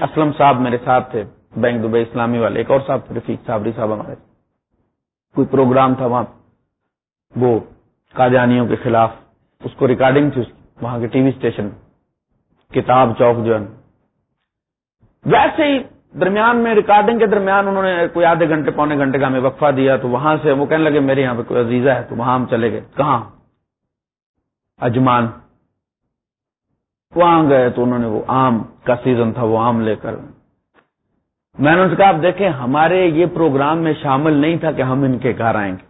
اسلم صاحب میرے ساتھ تھے، بینک دبئی اسلامی والے۔ ایک اور صاحب تھے، رفیق صاحب صاحب ہمارے۔ کوئی پروگرام تھا وہاں، وہ قادیانیوں کے خلاف، اس کو ریکارڈنگ تھی، وہاں کے ٹی وی اسٹیشن، کتاب چوک جو ہے۔ ویسے ہی درمیان میں، ریکارڈنگ کے درمیان انہوں نے کوئی آدھے گھنٹے، پونے گھنٹے کا ہمیں وقفہ دیا تو وہاں سے وہ کہنے لگے، میرے یہاں پہ کوئی عزیزہ ہے تو وہاں ہم چلے گئے۔ کہاں؟ اجمان۔ وہاں گئے تو انہوں نے وہ آم کا سیزن تھا، وہ آم لے کر۔ میں نے ان سے کہا، آپ دیکھیں، ہمارے یہ پروگرام میں شامل نہیں تھا کہ ہم ان کے گھر آئیں گے۔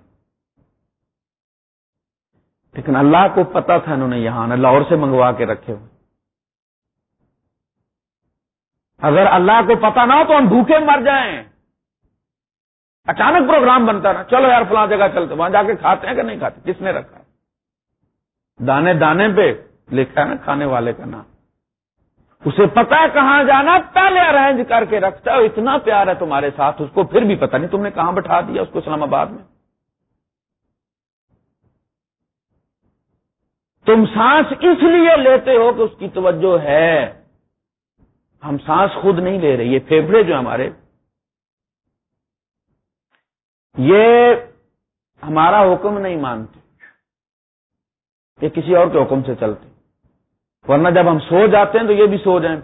لیکن اللہ کو پتا تھا انہوں نے یہاں لاہور سے منگوا کے رکھے ہوئے۔ اگر اللہ کو پتا نہ ہو تو ہم بھوکے مر جائیں۔ اچانک پروگرام بنتا نا چلو یار، فلاں جگہ چلتے وہاں جا کے کھاتے ہیں کہ نہیں کھاتے؟ کس نے رکھا؟ دانے دانے پہ لکھا ہے نا کھانے والے کا نام۔ اسے پتا ہے کہاں جانا پہلے ارینج جی کر کے رکھتا ہے اتنا پیار ہے تمہارے ساتھ، اس کو پھر بھی پتا نہیں تم نے کہاں بٹھا دیا اس کو اسلام آباد میں۔ تم سانس اس لیے لیتے ہو کہ اس کی توجہ ہے۔ ہم سانس خود نہیں لے رہے، یہ پھیپڑے جو ہمارے۔ یہ ہمارا حکم نہیں مانتے۔ یہ کسی اور کے حکم سے چلتے ورنہ جب ہم سو جاتے ہیں تو یہ بھی سو جائیں۔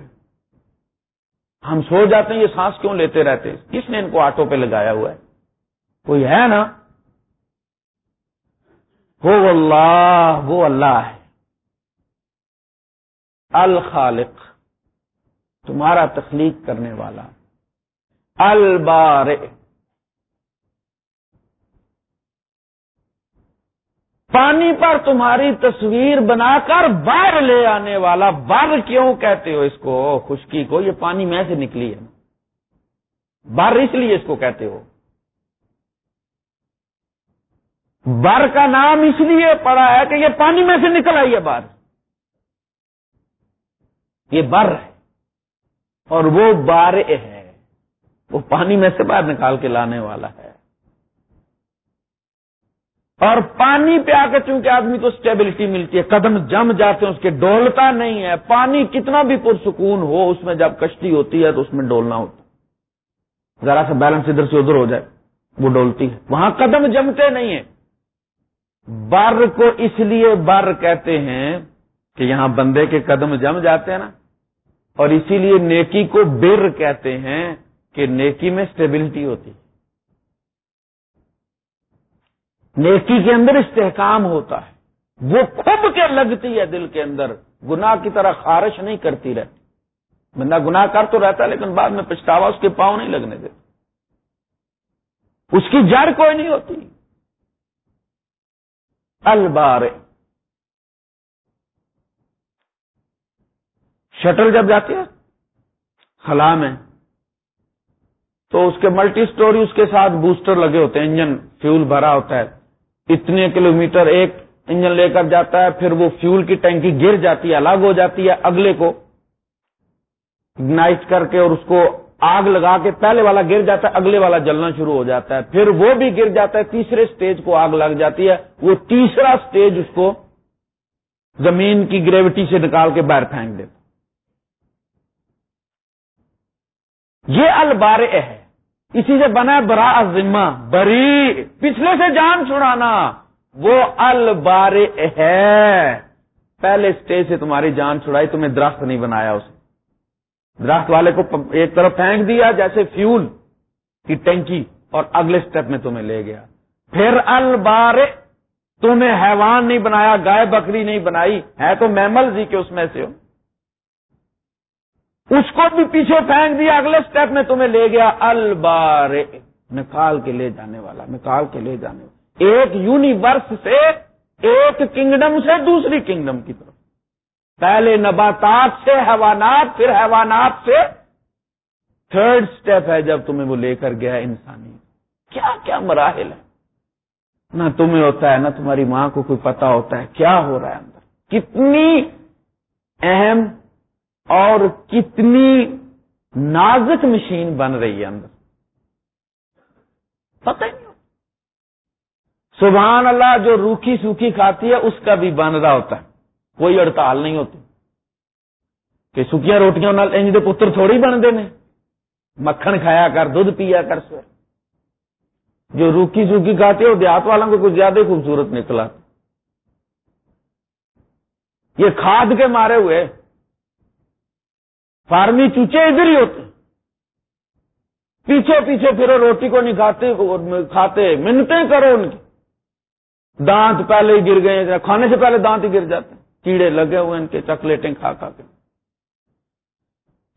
ہم سو جاتے ہیں، یہ سانس کیوں لیتے رہتے کس نے ان کو آٹو پہ لگایا ہوا ہے؟ کوئی ہے نا؟ وہ اللہ وہ اللہ ہے۔ الخالق، تمہارا تخلیق کرنے والا۔ البار پانی پر تمہاری تصویر بنا کر بار لے آنے والا بر کیوں کہتے ہو اس کو؟ خشکی کو، یہ پانی میں سے نکلی ہے۔ بر اس لیے اس کو کہتے ہو۔ بر کا نام اس لیے پڑا ہے کہ یہ پانی میں سے نکل آئی ہے بار یہ بر ہے۔ اور وہ بار ہے۔ وہ پانی میں سے باہر نکال کے لانے والا ہے۔ اور پانی پہ آ کے چونکہ آدمی کو اسٹیبلٹی ملتی ہے، قدم جم جاتے ہیں، اس کے ڈولتا نہیں ہے۔ پانی کتنا بھی پرسکون ہو، اس میں جب کشتی ہوتی ہے تو اس میں ڈولنا ہوتا ذرا سا بیلنس ادھر سے ادھر ہو جائے، وہ ڈولتی ہے۔ وہاں قدم جمتے نہیں ہیں۔ بر کو اس لیے بر کہتے ہیں کہ یہاں بندے کے قدم جم جاتے ہیں نا۔ اور اسی لیے نیکی کو بر کہتے ہیں کہ نیکی میں اسٹیبلٹی ہوتی ہے نیکی کے اندر استحکام ہوتا ہے۔ وہ کھب کے لگتی ہے دل کے اندر۔ گناہ کی طرح خارش نہیں کرتی رہتی۔ بندہ گناہ کر تو رہتا ہے لیکن بعد میں پچھتاوا اس کے پاؤں نہیں لگنے دیتے اس کی جڑ کوئی نہیں ہوتی۔ البار شٹل جب جاتی ہے، خلا میں، تو اس کے ملٹی سٹوری اس کے ساتھ بوسٹر لگے ہوتے ہیں۔ انجن فیول بھرا ہوتا ہے۔ اتنے کلومیٹر ایک انجن لے کر جاتا ہے، پھر وہ فیول کی ٹینکی گر جاتی ہے، الگ ہو جاتی ہے اگلے کو اگنائٹ کر کے اور اس کو آگ لگا کے پہلے والا گر جاتا ہے، اگلے والا جلنا شروع ہو جاتا ہے۔ پھر وہ بھی گر جاتا ہے، تیسرے سٹیج کو آگ لگ جاتی ہے، وہ تیسرا سٹیج اس کو زمین کی گریوٹی سے نکال کے باہر پھینک دیتا یہ البار ہے۔ اسی سے بنا برا ذمہ بری۔ پچھلے سے جان چھڑانا، وہ البار ہے۔ پہلے سٹیج سے تمہاری جان چھڑائی، تمہیں درخت نہیں بنایا اسے درخت والے کو ایک طرف پھینک دیا جیسے فیول کی ٹینکی اور اگلے سٹیپ میں تمہیں لے گیا۔ پھر البار، تمہیں حیوان نہیں بنایا، گائے بکری نہیں بنائی۔ ہے تو میمل جی کے اس میں سے ہو۔ اس کو بھی پیچھے پھینک دیا، اگلے سٹیپ میں تمہیں لے گیا البار نکال کے لے جانے والا، نکال کے لے جانے والا۔ ایک یونیورس سے ایک کنگڈم سے دوسری کنگڈم کی طرف۔ پہلے نباتات سے، حیوانات، پھر حیوانات سے۔ تھرڈ سٹیپ ہے جب تمہیں وہ لے کر گیا انسانی کیا کیا مراحل ہے نہ تمہیں ہوتا ہے، نہ تمہاری ماں کو کوئی پتا ہوتا ہے، کیا ہو رہا ہے اندر؟ کتنی اہم اور کتنی نازک مشین بن رہی ہے اندر۔ پتہ نہیں۔ سبحان اللہ، جو روکھی سوکھی کھاتی ہے، اس کا بھی بن رہا ہوتا ہے۔ کوئی ہڑتال نہیں ہوتی۔ کہ سکیا روٹیاں انج دے پتر تھوڑی بنتے ہیں۔ مکھن کھایا کر دھد پیا کر سو۔ جو روکی سوکھی کھاتے وہ دیہات والوں کو کچھ زیادہ خوبصورت نکلا یہ کھاد کے مارے ہوئے۔ فارمی چوچے ادھر ہی ہوتے پیچھے پیچھے پھر روٹی کو نہیں کھاتے کھاتے، منتیں کرو ان کی۔ دانت پہلے ہی گر گئے کھانے سے پہلے دانت ہی گر جاتے ہیں۔ کیڑے لگے ہوئے ان کے، چاکلیٹیں کھا کھا کے۔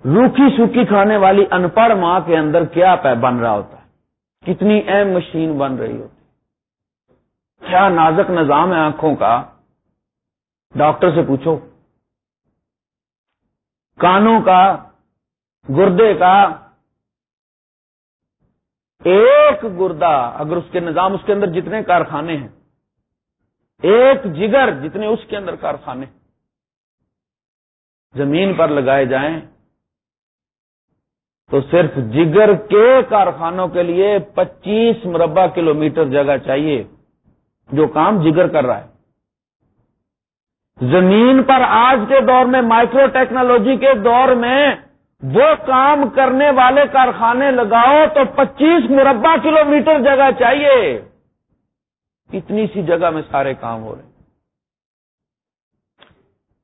روکھی سوکھی کھانے والی ان پڑھ ماں کے اندر کیا بن رہا ہوتا ہے؟ کتنی اہم مشین بن رہی ہوتی کیا نازک نظام ہے آنکھوں کا؟ ڈاکٹر سے پوچھو۔ کانوں کا، گردے کا ایک گردہ، اگر اس کے نظام اس کے اندر جتنے کارخانے ہیں، ایک جگر جتنے اس کے اندر کارخانے زمین پر لگائے جائیں تو صرف جگر کے کارخانوں کے لیے پچیس مربع کلومیٹر جگہ چاہیے جو کام جگر کر رہا ہے۔ زمین پر آج کے دور میں مائکرو ٹیکنالوجی کے دور میں وہ کام کرنے والے کارخانے لگاؤ تو پچیس مربع کلومیٹر جگہ چاہیے۔ اتنی سی جگہ میں سارے کام ہو رہے ہیں۔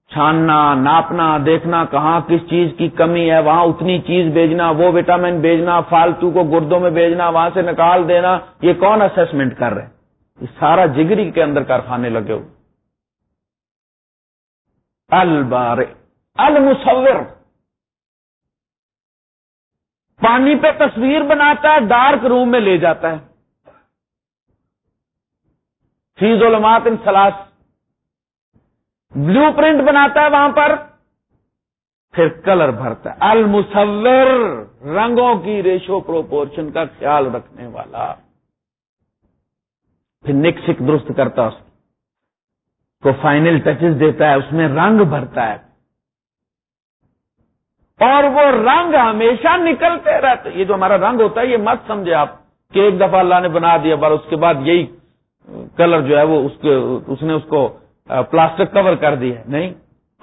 چھاننا، ناپنا، دیکھنا کہاں کس چیز کی کمی ہے، وہاں اتنی چیز بھیجنا، وہ وٹامن بھیجنا، فالتو کو گردوں میں بھیجنا، وہاں سے نکال دینا، یہ کون اسسمنٹ کر رہے ہیں؟ یہ سارا جگری کے اندر کارخانے لگے ہوئے البار المصور۔ پانی پہ تصویر بناتا ہے ڈارک روم میں لے جاتا ہے۔ فی ظلمات ان سلاس بلو پرنٹ بناتا ہے وہاں پر۔ پھر کلر بھرتا ہے۔ المصور، رنگوں کی ریشو پروپورشن کا خیال رکھنے والا۔ پھر نک سک درست کرتا اس کو فائنل ٹچز دیتا ہے، اس میں رنگ بھرتا ہے۔ اور وہ رنگ ہمیشہ نکلتے رہتے یہ جو ہمارا رنگ ہوتا ہے، یہ مت سمجھے آپ کہ ایک دفعہ اللہ نے بنا دیا بار اس کے بعد یہی کلر جو ہے وہ اس کے، اس نے اس کو پلاسٹک کور کر دی ہے۔ نہیں۔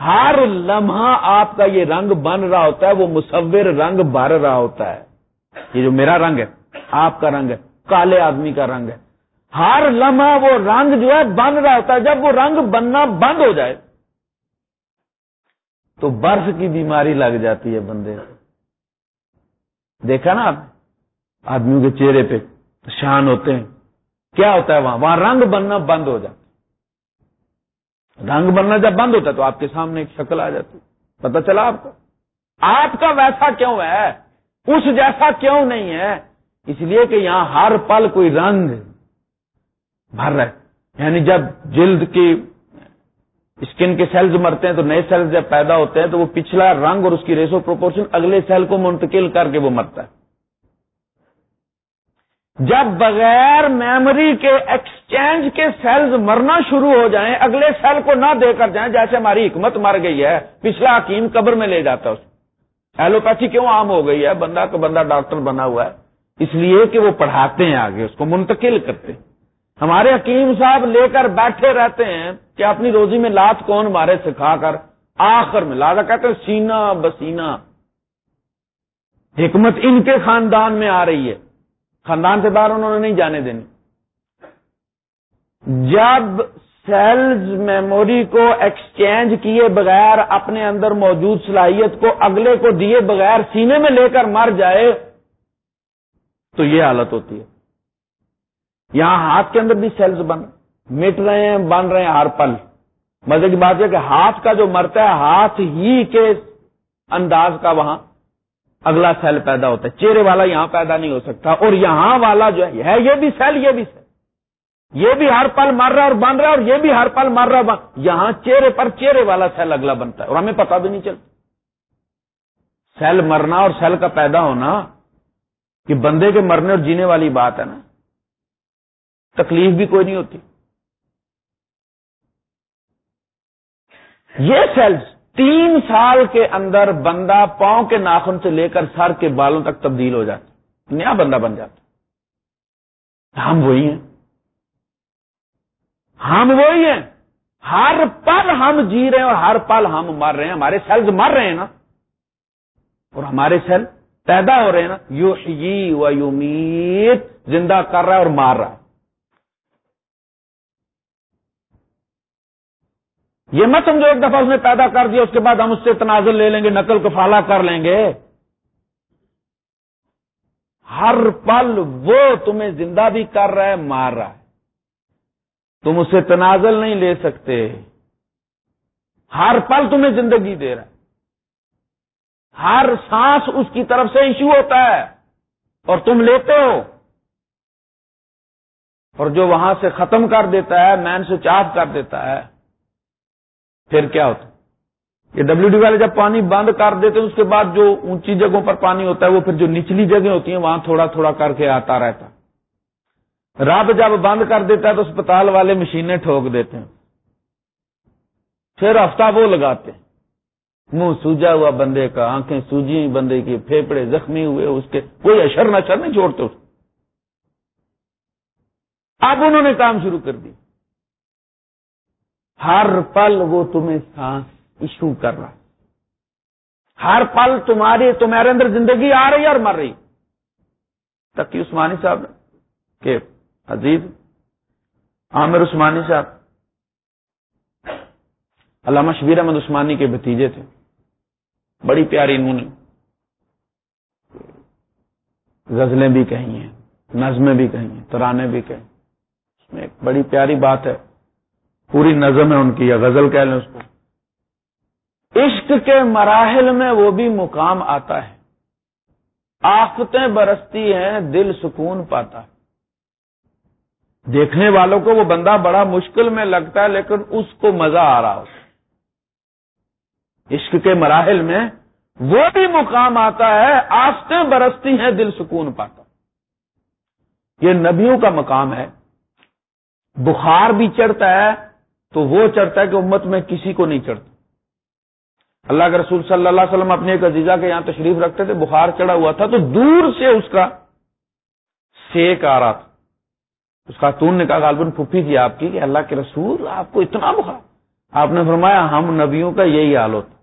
ہر لمحہ آپ کا یہ رنگ بن رہا ہوتا ہے، وہ مصور رنگ بھر رہا ہوتا ہے۔ یہ جو میرا رنگ ہے، آپ کا رنگ ہے، کالے آدمی کا رنگ ہے۔ ہر لمحہ وہ رنگ جو ہے بن رہا ہوتا ہے، جب وہ رنگ بننا بند ہو جائے، تو برف کی بیماری لگ جاتی ہے بندے دیکھا نا آپ؟ آدمیوں کے چہرے پہ شان ہوتے ہیں۔ کیا ہوتا ہے وہاں؟ وہاں رنگ بننا بند ہو جاتا رنگ بننا جب بند ہوتا ہے تو آپ کے سامنے ایک شکل آ جاتی پتا چلا آپ کو؟ آپ کا ویسا کیوں ہے؟ اس جیسا کیوں نہیں ہے؟ اس لیے کہ یہاں ہر پل کوئی رنگ بھر رہا ہے۔ یعنی جب جلد کی اسکن کے سیلز مرتے ہیں تو نئے سیلز جب پیدا ہوتے ہیں تو وہ پچھلا رنگ اور اس کی ریسو پروپورشن اگلے سیل کو منتقل کر کے وہ مرتا ہے۔ جب بغیر میموری کے ایکسچینج کے سیلز مرنا شروع ہو جائیں، اگلے سیل کو نہ دے کر جائیں، جیسے ہماری حکمت مر گئی ہے، پچھلا حکیم قبر میں لے جاتا اس ایلوپیتھی کیوں عام ہو گئی ہے؟ بندہ کا بندہ ڈاکٹر بنا ہوا ہے، اس لیے کہ وہ پڑھاتے ہیں آگے، اس کو منتقل کرتے ہیں۔ ہمارے حکیم صاحب لے کر بیٹھے رہتے ہیں کہ اپنی روزی میں لات کون مارے سکھا کر، آخر میں لادا کہتے ہیں سینا بسینا حکمت ان کے خاندان میں آ رہی ہے۔ خاندان سے باہر انہوں نے نہیں جانے دینی۔ جب سیلز میموری کو ایکسچینج کیے بغیر اپنے اندر موجود صلاحیت کو اگلے کو دیے بغیر سینے میں لے کر مر جائے، تو یہ حالت ہوتی ہے۔ یہاں ہاتھ کے اندر بھی سیلز بن مٹ رہے ہیں، بن رہے ہیں، ہر پل۔ مزے کی بات ہے کہ ہاتھ کا جو مرتا ہے، ہاتھ ہی کے انداز کا وہاں اگلا سیل پیدا ہوتا ہے۔ چہرے والا یہاں پیدا نہیں ہو سکتا، اور یہاں والا جو ہے یہ بھی سیل یہ بھی سیل یہ بھی ہر پل مر رہا ہے اور بن رہا ہے، اور یہ بھی ہر پل مر رہا ہے یہاں چہرے پر چہرے والا سیل اگلا بنتا ہے، اور ہمیں پتا بھی نہیں چلتا۔ سیل مرنا اور سیل کا پیدا ہونا، کہ بندے کے مرنے اور جینے والی بات ہے نا۔ تکلیف بھی کوئی نہیں ہوتی۔ یہ سیلز تین سال کے اندر بندہ پاؤں کے ناخن سے لے کر سر کے بالوں تک تبدیل ہو جاتا نیا بندہ بن جاتا ہم وہی ہیں۔ ہم وہی ہیں۔ ہر پل ہم جی رہے ہیں اور ہر پل ہم مر رہے ہیں۔ ہمارے سیلز مر رہے ہیں نا۔ اور ہمارے سیل پیدا ہو رہے ہیں نا۔ یو و یومیت زندہ کر رہا ہے اور مار رہا ہے۔ یہ مت سمجھو ایک دفعہ اس نے پیدا کر دیا، اس کے بعد ہم اس سے تنازل لے لیں گے، نقل کو فالا کر لیں گے۔ ہر پل وہ تمہیں زندہ بھی کر رہا ہے، مار رہا ہے۔ تم اسے تنازل نہیں لے سکتے۔ ہر پل تمہیں زندگی دے رہا ہے۔ ہر سانس اس کی طرف سے ایشو ہوتا ہے اور تم لیتے ہو۔ اور جو وہاں سے ختم کر دیتا ہے، مین سے چاپ کر دیتا ہے پھر کیا ہوتا یہ ڈبلو ڈی والے جب پانی بند کر دیتے ہیں، اس کے بعد جو اونچی جگہوں پر پانی ہوتا ہے، وہ پھر جو نچلی جگہ ہوتی ہیں، وہاں تھوڑا تھوڑا کر کے آتا رہتا رب جب بند کر دیتا ہے تو اسپتال والے مشینیں ٹھوک دیتے ہیں۔ پھر ہفتہ وہ لگاتے منہ سوجا ہوا بندے کا، آنکھیں سوجی ہوئی بندے کی پھیپڑے زخمی ہوئے اس کے۔ کوئی اشر نشر نہیں چھوڑتے اس اب انہوں نے کام شروع کر دی ہر پل وہ تمہیں سانس ایشو کر رہا ہر پل تمہاری تمہارے اندر زندگی آ رہی اور مر رہی تقی عثمانی صاحب کہ عزیز عامر عثمانی صاحب، علامہ شبیر احمد عثمانی کے بتیجے تھے۔ بڑی پیاری انہوں نے غزلیں بھی کہی ہیں، نظمیں بھی کہی ہیں، ترانے بھی کہیں اس میں ایک بڑی پیاری بات ہے۔ پوری نظم ہے ان کی یا غزل کہہ لیں اس کو۔ عشق کے مراحل میں وہ بھی مقام آتا ہے۔ آفتیں برستی ہیں، دل سکون پاتا ہے۔ دیکھنے والوں کو وہ بندہ بڑا مشکل میں لگتا ہے، لیکن اس کو مزہ آ رہا ہوتا عشق کے مراحل میں وہ بھی مقام آتا ہے، آفتیں برستی ہیں، دل سکون پاتا یہ نبیوں کا مقام ہے۔ بخار بھی چڑھتا ہے تو وہ چڑھتا ہے کہ امت میں کسی کو نہیں چڑھتا۔ اللہ کے رسول صلی اللہ علیہ وسلم اپنے ایک عزیزہ کے یہاں تشریف رکھتے تھے، بخار چڑھا ہوا تھا، تو دور سے اس کا سیک آ رہا تھا۔ اس خاتون نے کہا، غالباً پھپھی تھی آپ کی، کہ اللہ کے رسول، آپ کو اتنا بخار۔ آپ نے فرمایا، ہم نبیوں کا یہی حال ہوتا۔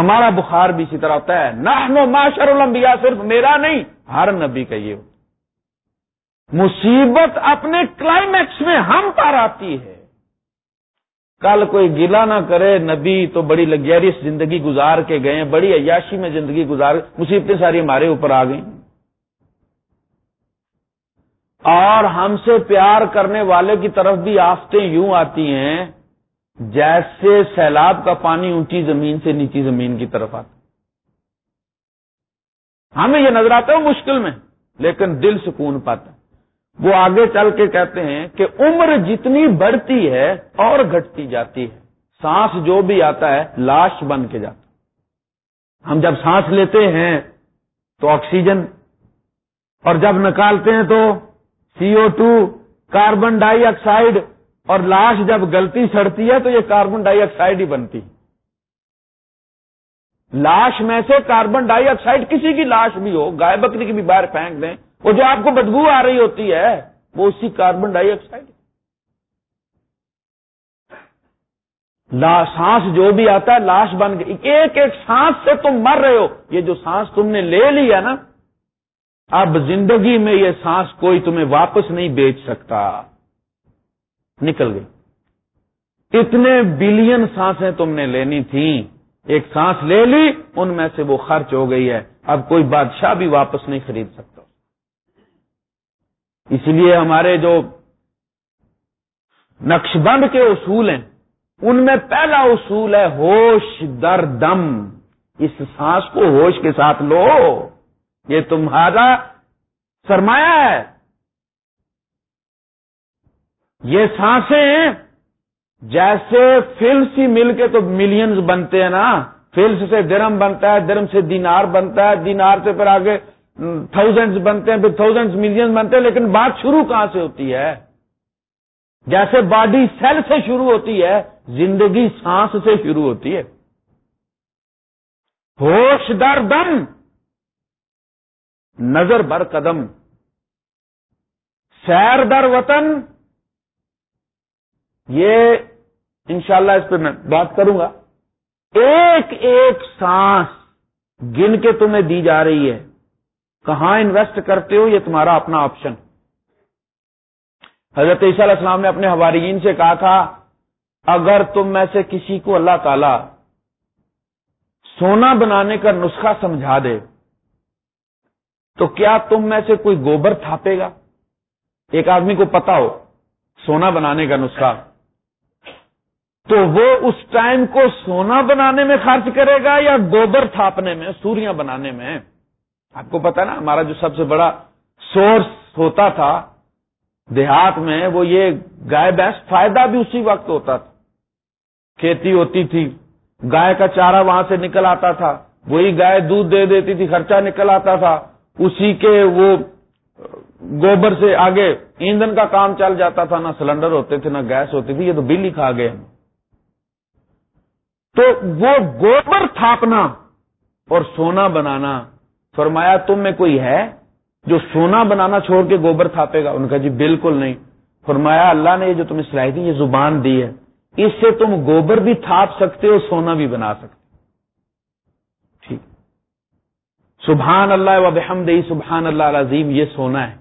ہمارا بخار بھی اسی طرح ہوتا ہے۔ نہ معاشر الانبیاء، صرف میرا نہیں، ہر نبی کا یہ ہوتا۔ مصیبت اپنے کلائمیکس میں ہم پر آتی ہے۔ کل کوئی گلا نہ کرے، نبی تو بڑی لگزریس زندگی گزار کے گئے بڑی عیاشی میں زندگی گزار، مصیبتیں ساری ہمارے اوپر آ گئیں۔ اور ہم سے پیار کرنے والے کی طرف بھی آفتیں یوں آتی ہیں، جیسے سیلاب کا پانی اونچی زمین سے نیچی زمین کی طرف آتا ہمیں یہ نظر آتا ہے مشکل میں، لیکن دل سکون پاتا وہ آگے چل کے کہتے ہیں کہ عمر جتنی بڑھتی ہے اور گھٹتی جاتی ہے، سانس جو بھی آتا ہے، لاش بن کے جاتا ہم جب سانس لیتے ہیں تو آکسیجن، اور جب نکالتے ہیں تو سی او ٹو کاربن ڈائی آکسائڈ، اور لاش جب گلتی سڑتی ہے تو یہ کاربن ڈائی آکسائڈ ہی بنتی لاش میں سے کاربن ڈائی آکسائڈ کسی کی لاش بھی ہو، گائے بکری کی بھی باہر پھینک دیں وہ جو آپ کو بدبو آ رہی ہوتی ہے، وہ اسی کاربن ڈائی آکسائڈ سانس جو بھی آتا ہے، لاش بن گئی ایک ایک سانس سے تم مر رہے ہو۔ یہ جو سانس تم نے لے لی ہے نا، اب زندگی میں یہ سانس کوئی تمہیں واپس نہیں بیچ سکتا۔ نکل گئی۔ اتنے بلین سانسیں تم نے لینی تھیں۔ ایک سانس لے لی، ان میں سے وہ خرچ ہو گئی ہے۔ اب کوئی بادشاہ بھی واپس نہیں خرید سکتا۔ اس لیے ہمارے جو نقش بند کے اصول ہیں، ان میں پہلا اصول ہے ہوش در دم۔ اس سانس کو ہوش کے ساتھ لو۔ یہ تمہارا سرمایہ ہے۔ یہ سانسیں جیسے فلس ہی مل کے تو ملینز بنتے ہیں نا۔ فلس سے درم بنتا ہے، درم سے دینار بنتا ہے، دینار سے پھر آگے تھاؤزینڈز بنتے ہیں، پھر تھاؤزینڈ ملین بنتے ہیں، لیکن بات شروع کہاں سے ہوتی ہے؟ جیسے باڈی سیل سے شروع ہوتی ہے، زندگی سانس سے شروع ہوتی ہے۔ ہوش در دم نظر بر قدم۔ سیر در وطن۔ یہ انشاءاللہ اس پہ میں بات کروں گا۔ ایک ایک سانس گن کے تمہیں دی جا رہی ہے۔ کہاں انویسٹ کرتے ہو یہ تمہارا اپنا آپشن حضرت عیسیٰ علیہ السلام نے اپنے حواریین سے کہا تھا، اگر تم میں سے کسی کو اللہ تعالی سونا بنانے کا نسخہ سمجھا دے، تو کیا تم میں سے کوئی گوبر تھاپے گا؟ ایک آدمی کو پتا ہو، سونا بنانے کا نسخہ۔ تو وہ اس ٹائم کو سونا بنانے میں خرچ کرے گا یا گوبر تھاپنے میں، سوریاں بنانے میں؟ آپ کو پتا نا، ہمارا جو سب سے بڑا سورس ہوتا تھا دیہات میں، وہ یہ گائے بھینس فائدہ بھی اسی وقت ہوتا تھا۔ کھیتی ہوتی تھی، گائے کا چارہ وہاں سے نکل آتا تھا، وہی گائے دودھ دے دیتی تھی، خرچہ نکل آتا تھا۔ اسی کے وہ گوبر سے آگے ایندھن کا کام چل جاتا تھا، نہ سلنڈر ہوتے تھے، نہ گیس ہوتی تھی، یہ تو بل ہی کھا گئے تو وہ گوبر تھاپنا اور سونا بنانا فرمایا تم میں کوئی ہے جو سونا بنانا چھوڑ کے گوبر تھاپے گا؟ ان کا جی بالکل نہیں۔ فرمایا اللہ نے یہ جو تمہیں سلائی تھی، یہ زبان دی ہے۔ اس سے تم گوبر بھی تھاپ سکتے ہو سونا بھی بنا سکتے۔ ٹھیک۔ سبحان اللہ و بحمد سبحان اللہ عظیم یہ سونا ہے۔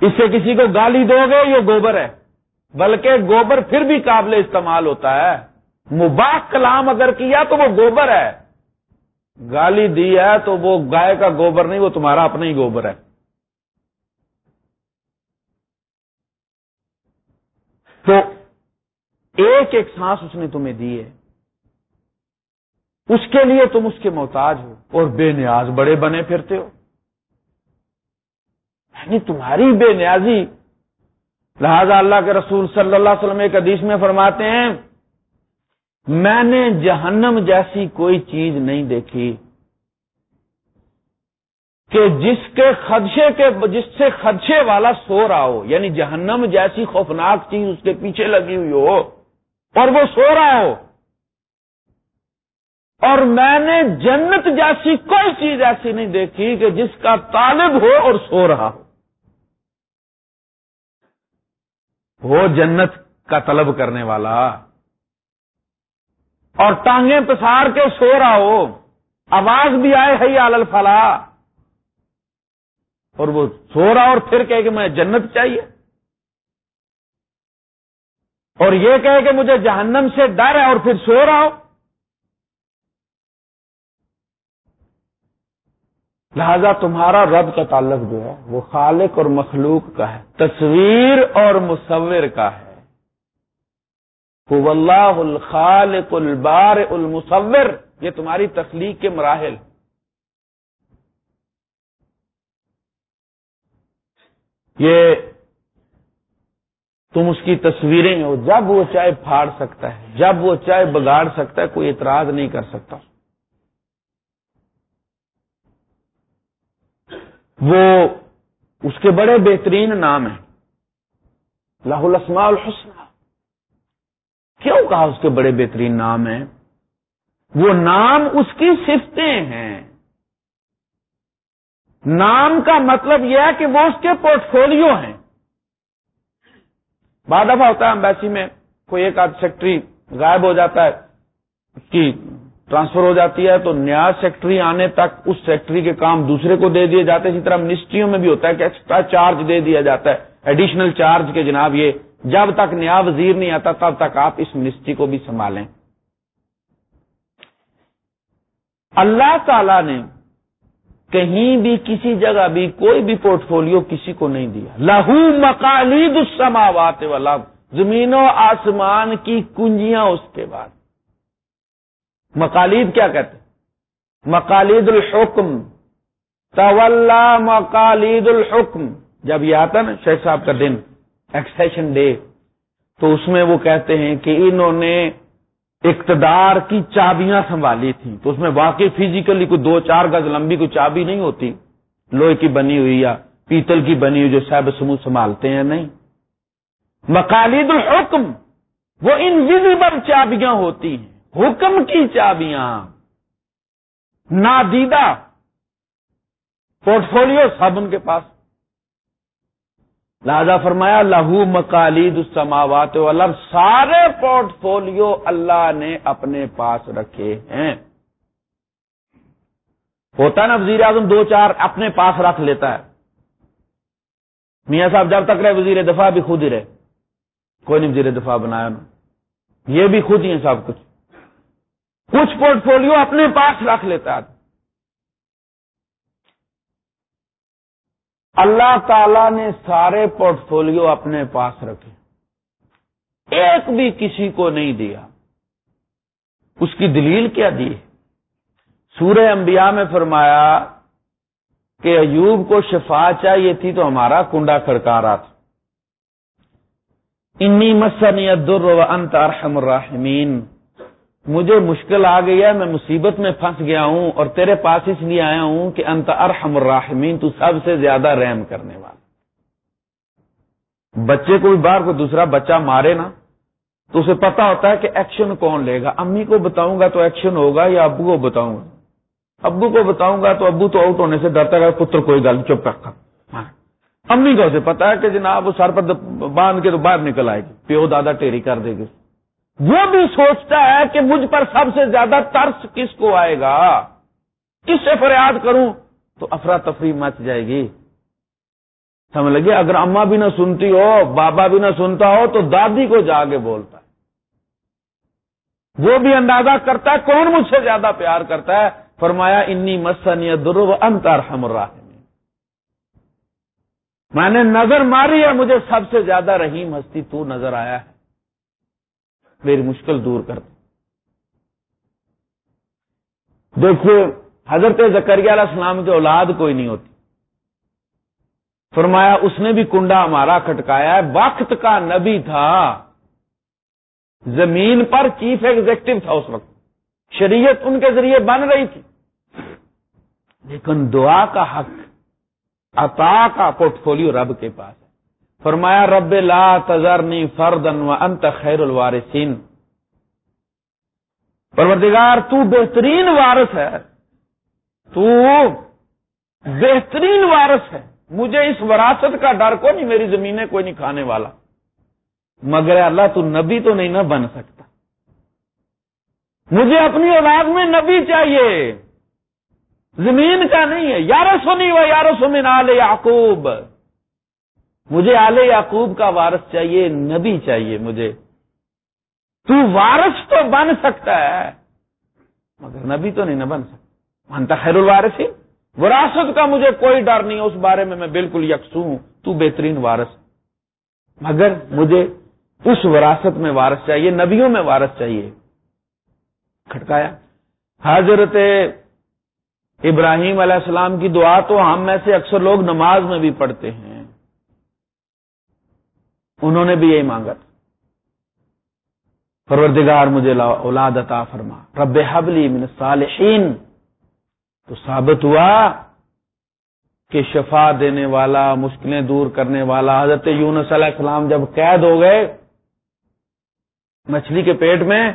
اس سے کسی کو گالی دو گے، یہ گوبر ہے۔ بلکہ گوبر پھر بھی قابل استعمال ہوتا ہے۔ مباح کلام اگر کیا تو وہ گوبر ہے۔ گالی دی ہے تو وہ گائے کا گوبر نہیں، وہ تمہارا اپنا ہی گوبر ہے۔ تو ایک ایک سانس اس نے تمہیں دی ہے۔ اس کے لیے تم اس کے محتاج ہو اور بے نیاز بڑے بنے پھرتے ہو۔ یعنی تمہاری بے نیازی، لہذا اللہ کے رسول صلی اللہ علیہ وسلم ایک حدیث میں فرماتے ہیں میں نے جہنم جیسی کوئی چیز نہیں دیکھی کہ جس کے خدشے کے جس سے خدشے والا سو رہا ہو یعنی جہنم جیسی خوفناک چیز اس کے پیچھے لگی ہوئی ہو اور وہ سو رہا ہو۔ اور میں نے جنت جیسی کوئی چیز ایسی نہیں دیکھی کہ جس کا طالب ہو اور سو رہا ہو۔ وہ جنت کا طلب کرنے والا اور ٹانگیں پسار کے سو رہا ہو، آواز بھی آئے ہے آل الفلا اور وہ سو رہا اور پھر کہے کہ میں جنت چاہیے۔ اور یہ کہے کہ مجھے جہنم سے ڈر ہے اور پھر سو رہا ہو۔ لہذا تمہارا رب کا تعلق جو ہے، وہ خالق اور مخلوق کا ہے، تصویر اور مصور کا ہے۔ اللہ الخالق البار المصور. یہ تمہاری تخلیق کے مراحل. یہ تم اس کی تصویریں ہو. جب وہ چائے پھاڑ سکتا ہے، جب وہ چائے بگاڑ سکتا ہے، کوئی اعتراض نہیں کر سکتا. وہ اس کے بڑے بہترین نام ہیں. لاہ الاسماء الحسنہ کہا اس کے بڑے بہترین نام ہیں۔ وہ نام اس کی صفتیں ہیں۔ نام کا مطلب یہ ہے کہ وہ اس کے پورٹ فولیو ہیں۔ بعد دفعہ ہوتا ہے امبیسی میں کوئی ایک آدھ سیکٹری غائب ہو جاتا ہے، اس کی ٹرانسفر ہو جاتی ہے، تو نیا سیکٹری آنے تک اس سیکٹری کے کام دوسرے کو دے دیے جاتے ہیں۔ اسی طرح منسٹریوں میں بھی ہوتا ہے کہ ایکسٹرا چارج دے دیا جاتا ہے۔ ایڈیشنل چارج کے جناب یہ جب تک نیا وزیر نہیں آتا، تب تک آپ اس منسٹری کو بھی سنبھالیں۔ اللہ تعالی نے کہیں بھی کسی جگہ بھی کوئی بھی پورٹ فولو کسی کو نہیں دیا۔ لہو مکالید السماوات والا زمین و آسمان کی کنجیاں اس کے بعد۔ مکالید کیا کہتے مکالید الحکم۔ طول مکالید الحکم۔ جب یہ آتا نا، شیخ صاحب کا دن۔ ایکسیشن ڈے تو اس میں وہ کہتے ہیں کہ انہوں نے اقتدار کی چابیاں سنبھالی تھیں۔ تو اس میں واقعی فزیکلی کوئی دو چار گز لمبی کوئی چابی نہیں ہوتی۔ لوہے کی بنی ہوئی یا پیتل کی بنی ہوئی جو صاحب سمو سنبھالتے ہیں، نہیں۔ مقالد الحکم، وہ انویزیبل چابیاں ہوتی ہیں۔ حکم کی چابیاں۔ نادیدہ۔ پورٹ فولو سب ان کے پاس۔ لہذا فرمایا، لہو مکالید السماوات والارض، سارے پورٹ فولیو اللہ نے اپنے پاس رکھے ہیں۔ ہوتا نا وزیر اعظم دو چار اپنے پاس رکھ لیتا ہے۔ میاں صاحب جب تک رہے، وزیر دفاع بھی خود ہی رہے۔ کوئی نہیں وزیر دفاع بنایا نا یہ بھی خود ہی ہیں سب کچھ۔ کچھ پورٹ فولیو اپنے پاس رکھ لیتا ہے۔ اللہ تعالی نے سارے پورٹ فولیو اپنے پاس رکھے۔ ایک بھی کسی کو نہیں دیا۔ اس کی دلیل کیا دی؟ سورہ انبیاء میں فرمایا کہ ایوب کو شفا چاہیے تھی تو ہمارا کنڈا کھڑکا رہا تھا۔ انی مسنی در انت ارحم الراحمین۔ مجھے مشکل آ گئی ہے، میں مصیبت میں پھنس گیا ہوں اور تیرے پاس اس لیے آیا ہوں کہ انت ارحم الراحمین، تو سب سے زیادہ رحم کرنے والا۔ بچے کو بھی باہر کو دوسرا بچہ مارے نا، تو اسے پتا ہوتا ہے کہ ایکشن کون لے گا۔ امی کو بتاؤں گا تو ایکشن ہوگا یا ابو کو بتاؤں گا؟ ابو کو بتاؤں گا تو ابو تو آؤٹ ہونے سے ڈرتا گا پتر کوئی گل چپ رکھا امی کو اسے پتا ہے کہ جناب وہ سر پر باندھ کے تو باہر نکل آئے گی۔ پیو دادا ٹیری کر دے گی۔ وہ بھی سوچتا ہے کہ مجھ پر سب سے زیادہ ترس کس کو آئے گا؟ کس سے فریاد کروں تو افراتفری مچ جائے گی۔ سمجھ لگے؟ اگر اما بھی نہ سنتی ہو، بابا بھی نہ سنتا ہو تو دادی کو جا کے بولتا ہے۔ وہ بھی اندازہ کرتا ہے کون مجھ سے زیادہ پیار کرتا ہے۔ فرمایا، انی مسن درو انتر ہمراہ میں نے نظر ماری ہے، مجھے سب سے زیادہ رحیم ہستی تو نظر آیا ہے۔ میری مشکل دور کر دیکھیے، حضرت زکریہ علیہ السلام کی اولاد کوئی نہیں ہوتی۔ فرمایا، اس نے بھی کنڈا ہمارا کھٹکایا ہے۔ وقت کا نبی تھا۔ زمین پر چیف ایگزیکٹو تھا اس وقت۔ شریعت ان کے ذریعے بن رہی تھی۔ لیکن دعا کا حق، عطا کا پورٹ فولیو رب کے پاس ہے۔ فرمایا، رب لا تذرنی فردن و انت خیر الوارثین۔ پروردگار، تو بہترین وارث ہے۔ تو بہترین وارث ہے۔ مجھے اس وراثت کا ڈر کو نہیں میری زمینیں کوئی نہیں کھانے والا۔ مگر اللہ، تو نبی تو نہیں نہ بن سکتا۔ مجھے اپنی اولاد میں نبی چاہیے۔ زمین کا نہیں ہے۔ یارو سنی وہ یارو سمین آل یعقوب۔ مجھے آل یعقوب کا وارث چاہیے، نبی چاہیے مجھے۔ تو وارث تو بن سکتا ہے، مگر نبی تو نہیں نہ بن سکتا۔ مانتا خیر الوارث ہی وراثت کا مجھے کوئی ڈر نہیں، اس بارے میں میں بالکل یکسو ہوں۔ تو بہترین وارث۔ مگر مجھے اس وراثت میں وارث چاہیے، نبیوں میں وارث چاہیے۔ کھٹکایا۔ حضرت ابراہیم علیہ السلام کی دعا تو ہم میں سے اکثر لوگ نماز میں بھی پڑھتے ہیں۔ انہوں نے بھی یہی مانگا تھا۔ پروردگار مجھے اولاد عطا فرما۔ رب حبلی من صالحین تو ثابت ہوا کہ شفا دینے والا، مشکلیں دور کرنے والا، حضرت یونس علیہ السلام جب قید ہو گئے مچھلی کے پیٹ میں،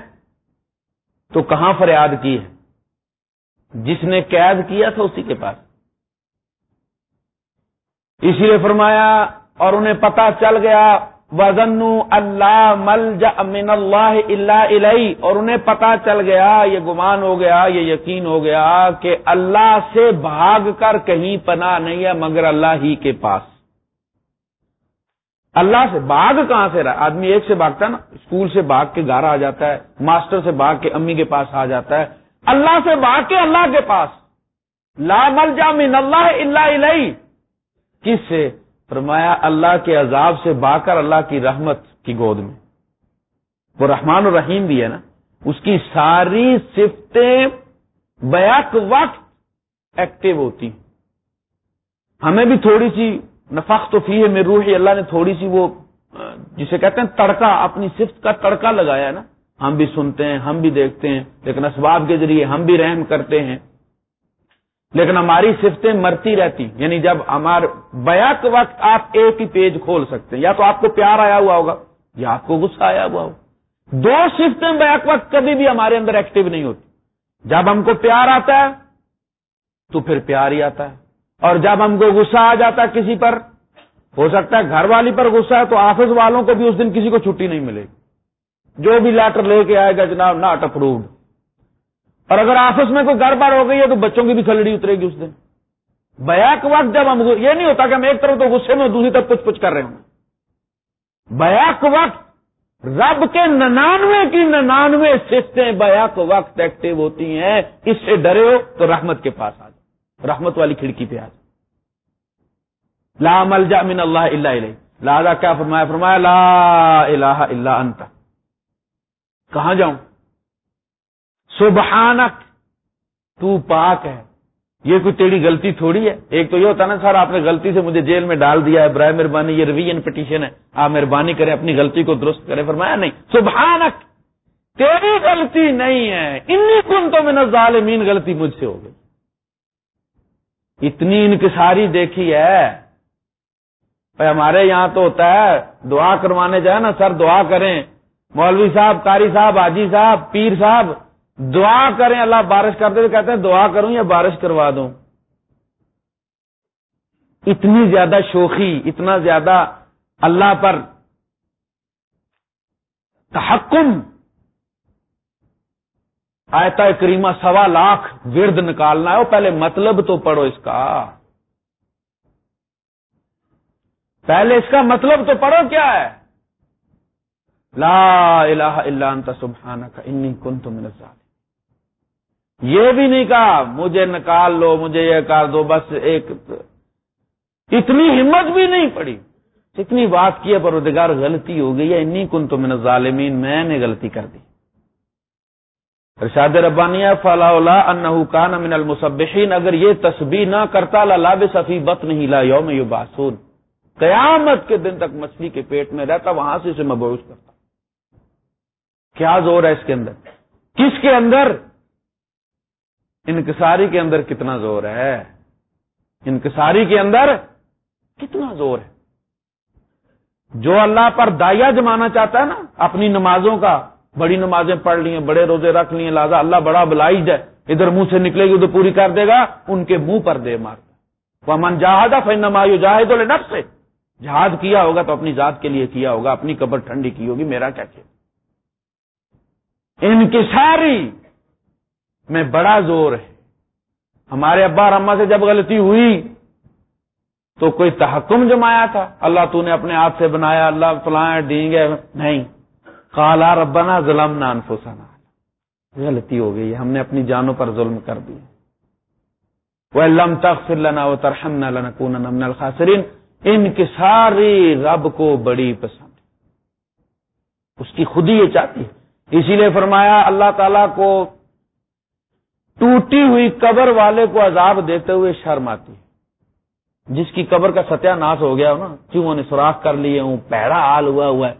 تو کہاں فریاد کی ہے؟ جس نے قید کیا تھا اسی کے پاس۔ اسی لیے فرمایا اور انہیں پتا چل گیا وزن اللہ مل من اللہ اللہ علیہ اور انہیں پتا چل گیا، یہ گمان ہو گیا، یہ یقین ہو گیا کہ اللہ سے بھاگ کر کہیں پناہ نہیں ہے مگر اللہ ہی کے پاس۔ اللہ سے باغ کہاں سے رہا؟ آدمی ایک سے بھاگتا ہے نا، اسکول سے بھاگ کے گھر آ جاتا ہے، ماسٹر سے بھاگ کے امی کے پاس آ جاتا ہے۔ اللہ سے بھاگ کے اللہ کے پاس۔ لا مل جا من اللہ اللہ علیہ کس سے؟ فرمایا، اللہ کے عذاب سے با کر اللہ کی رحمت کی گود میں۔ وہ رحمان الرحیم بھی ہے نا، اس کی ساری صفتیں بیک وقت ایکٹیو ہوتی ہمیں بھی تھوڑی سی نفق تو فی ہے میرے روحی اللہ نے تھوڑی سی وہ، جسے کہتے ہیں تڑکا، اپنی صفت کا تڑکا لگایا ہے نا۔ ہم بھی سنتے ہیں، ہم بھی دیکھتے ہیں، لیکن اسباب کے ذریعے ہم بھی رحم کرتے ہیں۔ لیکن ہماری صفتیں مرتی رہتی یعنی جب ہمارے بیک وقت آپ ایک ہی پیج کھول سکتے ہیں۔ یا تو آپ کو پیار آیا ہوا ہوگا یا آپ کو غصہ آیا ہوا ہوگا۔ دو صفتیں بیک وقت کبھی بھی ہمارے اندر ایکٹیو نہیں ہوتی۔ جب ہم کو پیار آتا ہے، تو پھر پیار ہی آتا ہے۔ اور جب ہم کو غصہ آ جاتا ہے کسی پر، ہو سکتا ہے گھر والی پر غصہ ہے تو آفس والوں کو بھی اس دن کسی کو چھٹی نہیں ملے گی۔ جو بھی لیٹر لے کے آئے گا، جناب، ناٹ اپروڈ اور اگر آفس میں کوئی گھر بار ہو گئی ہے تو بچوں کی بھی کھلڑی اترے گی اس دن۔ بیک وقت جب ہم یہ نہیں ہوتا کہ ہم ایک طرف تو غصے میں دوسری طرف کچھ کچھ کر رہے ہوں۔ بیک وقت رب کے ننانوے کی ننانوے سفتیں بیک وقت ایکٹیو ہوتی ہیں۔ اس سے ڈرے ہو تو رحمت کے پاس آ جاؤ۔ رحمت والی کھڑکی پہ آ جاؤ۔ لا ملجا من اللہ اللہ علیہ لہذا کیا فرمایا؟ فرمایا لا الہ الا انت۔ کہاں جاؤں؟ سبحانک، تو پاک ہے۔ یہ کوئی تیری غلطی تھوڑی ہے؟ ایک تو یہ ہوتا نا سر، آپ نے غلطی سے مجھے جیل میں ڈال دیا ہے، برائے مہربانی یہ ریویژن پٹیشن ہے۔ آپ مہربانی کریں، اپنی غلطی کو درست کریں۔ فرمایا، نہیں، سبحانک، تیری غلطی نہیں ہے۔ انی کن تو میں ظالمین غلطی مجھ سے ہو گئی۔ اتنی انکساری دیکھی ہے۔ ہمارے یہاں تو ہوتا ہے، دعا کروانے جائے نا سر، دعا کریں۔ مولوی صاحب، قاری صاحب، حاجی صاحب، پیر صاحب دعا کریں، اللہ بارش کرتے تو کہتے ہیں دعا کروں یا بارش کروا دوں؟ اتنی زیادہ شوخی، اتنا زیادہ اللہ پر تحکم۔ آیتا کریمہ سوا لاکھ ورد نکالنا ہے پہلے مطلب تو پڑھو اس کا۔ پہلے اس کا مطلب تو پڑھو کیا ہے؟ لا الہ الا انت سبحانک، انی کنت من الظالمین۔ یہ بھی نہیں کہا، مجھے نکال لو، مجھے یہ کر دو، بس ایک اتنی ہمت بھی نہیں پڑی۔ اتنی بات کی ہے پر غلطی ہو گئی ہے۔ انی کن تو من ظالمین میں نے غلطی کر دی۔ ارشاد ربانی فلا انہ کان من المسبحین، اگر یہ تسبیح نہ کرتا لاب صفی بت نہیں لا یوم یو باسون قیامت کے دن تک مچھلی کے پیٹ میں رہتا، وہاں سے اسے مبوس کرتا۔ کیا زور ہے اس کے اندر؟ کس کے اندر؟ انکساری کے اندر کتنا زور ہے؟ انکساری کے اندر کتنا زور ہے؟ جو اللہ پر دائیا جمانا چاہتا ہے نا، اپنی نمازوں کا، بڑی نمازیں پڑھ لی ہیں بڑے روزے رکھ لیے لہٰذا اللہ بڑا بلائج ہے، ادھر منہ سے نکلے گی، ادھر پوری کر دے گا، ان کے منہ پر دے مارتا وہ من جہادا فن نمایو جاہد نف سے جہاد کیا ہوگا تو اپنی ذات کے لیے کیا ہوگا، اپنی قبر ٹھنڈی کی ہوگی، میرا کیا کیا؟ انکساری میں بڑا زور ہے۔ ہمارے ابا اور اما سے جب غلطی ہوئی تو کوئی تحکم جمایا تھا۔ اللہ تو نے اپنے ہاتھ سے بنایا، اللہ فلائیں ڈیں گے۔ نہیں۔ کالا ربنا ظلم نان غلطی ہو گئی ہم نے اپنی جانوں پر ظلم کر دی۔ وہ لم تک لنا وہ ترہم نہ ان کی ساری رب کو بڑی پسند اس کی خود ہی یہ چاہتی ہے۔ اسی لیے فرمایا، اللہ تعالی کو ٹوٹی ہوئی قبر والے کو عذاب دیتے ہوئے شرم آتی جس کی قبر کا ستیہ ناش ہو گیا ہو نا کیوں نے سوراخ کر لیے ہوں پیڑا حال ہوا ہوا ہے۔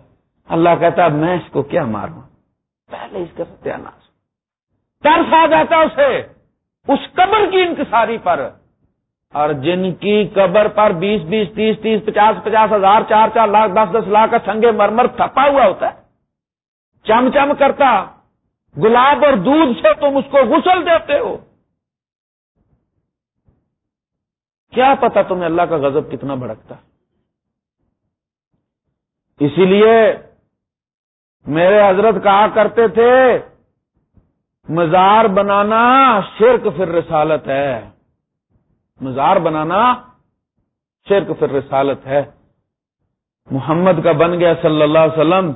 اللہ کہتا ہے، میں اس کو کیا ماروں؟ پہلے اس کا ستیہ ناش۔ ترس آ جاتا اسے۔ اس قبر کی انکساری پر۔ اور جن کی قبر پر بیس بیس، تیس تیس، پچاس پچاس ہزار، چار چار لاکھ، دس دس لاکھ کا سنگے مرمر تھپا ہوا ہوتا ہے۔ چم چم کرتا۔ گلاب اور دودھ سے تم اس کو غسل دیتے ہو۔ کیا پتا تمہیں اللہ کا غضب کتنا بھڑکتا۔ اسی لیے میرے حضرت کہا کرتے تھے، مزار بنانا شرک پھر رسالت ہے۔ مزار بنانا شرک پھر رسالت ہے۔ محمد کا بن گیا صلی اللہ علیہ وسلم۔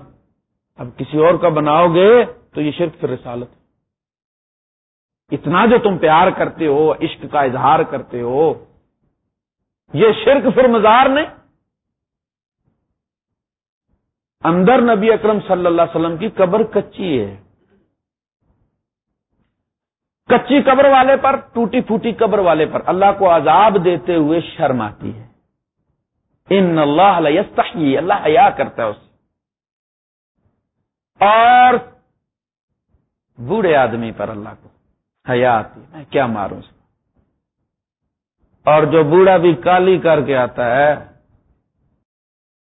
اب کسی اور کا بناؤ گے تو یہ شرک پھر رسالت اتنا جو تم پیار کرتے ہو، عشق کا اظہار کرتے ہو، یہ شرک پھر مزار نہیں اندر نبی اکرم صلی اللہ علیہ وسلم کی قبر کچی ہے۔ کچی قبر والے پر، ٹوٹی پھوٹی قبر والے پر اللہ کو عذاب دیتے ہوئے شرم آتی ہے۔ ان اللہ اللہ حیا کرتا ہے اس اور بوڑھے آدمی پر اللہ کو حیا آتی میں کیا ماروں اس اور جو بوڑھا بھی کالی کر کے آتا ہے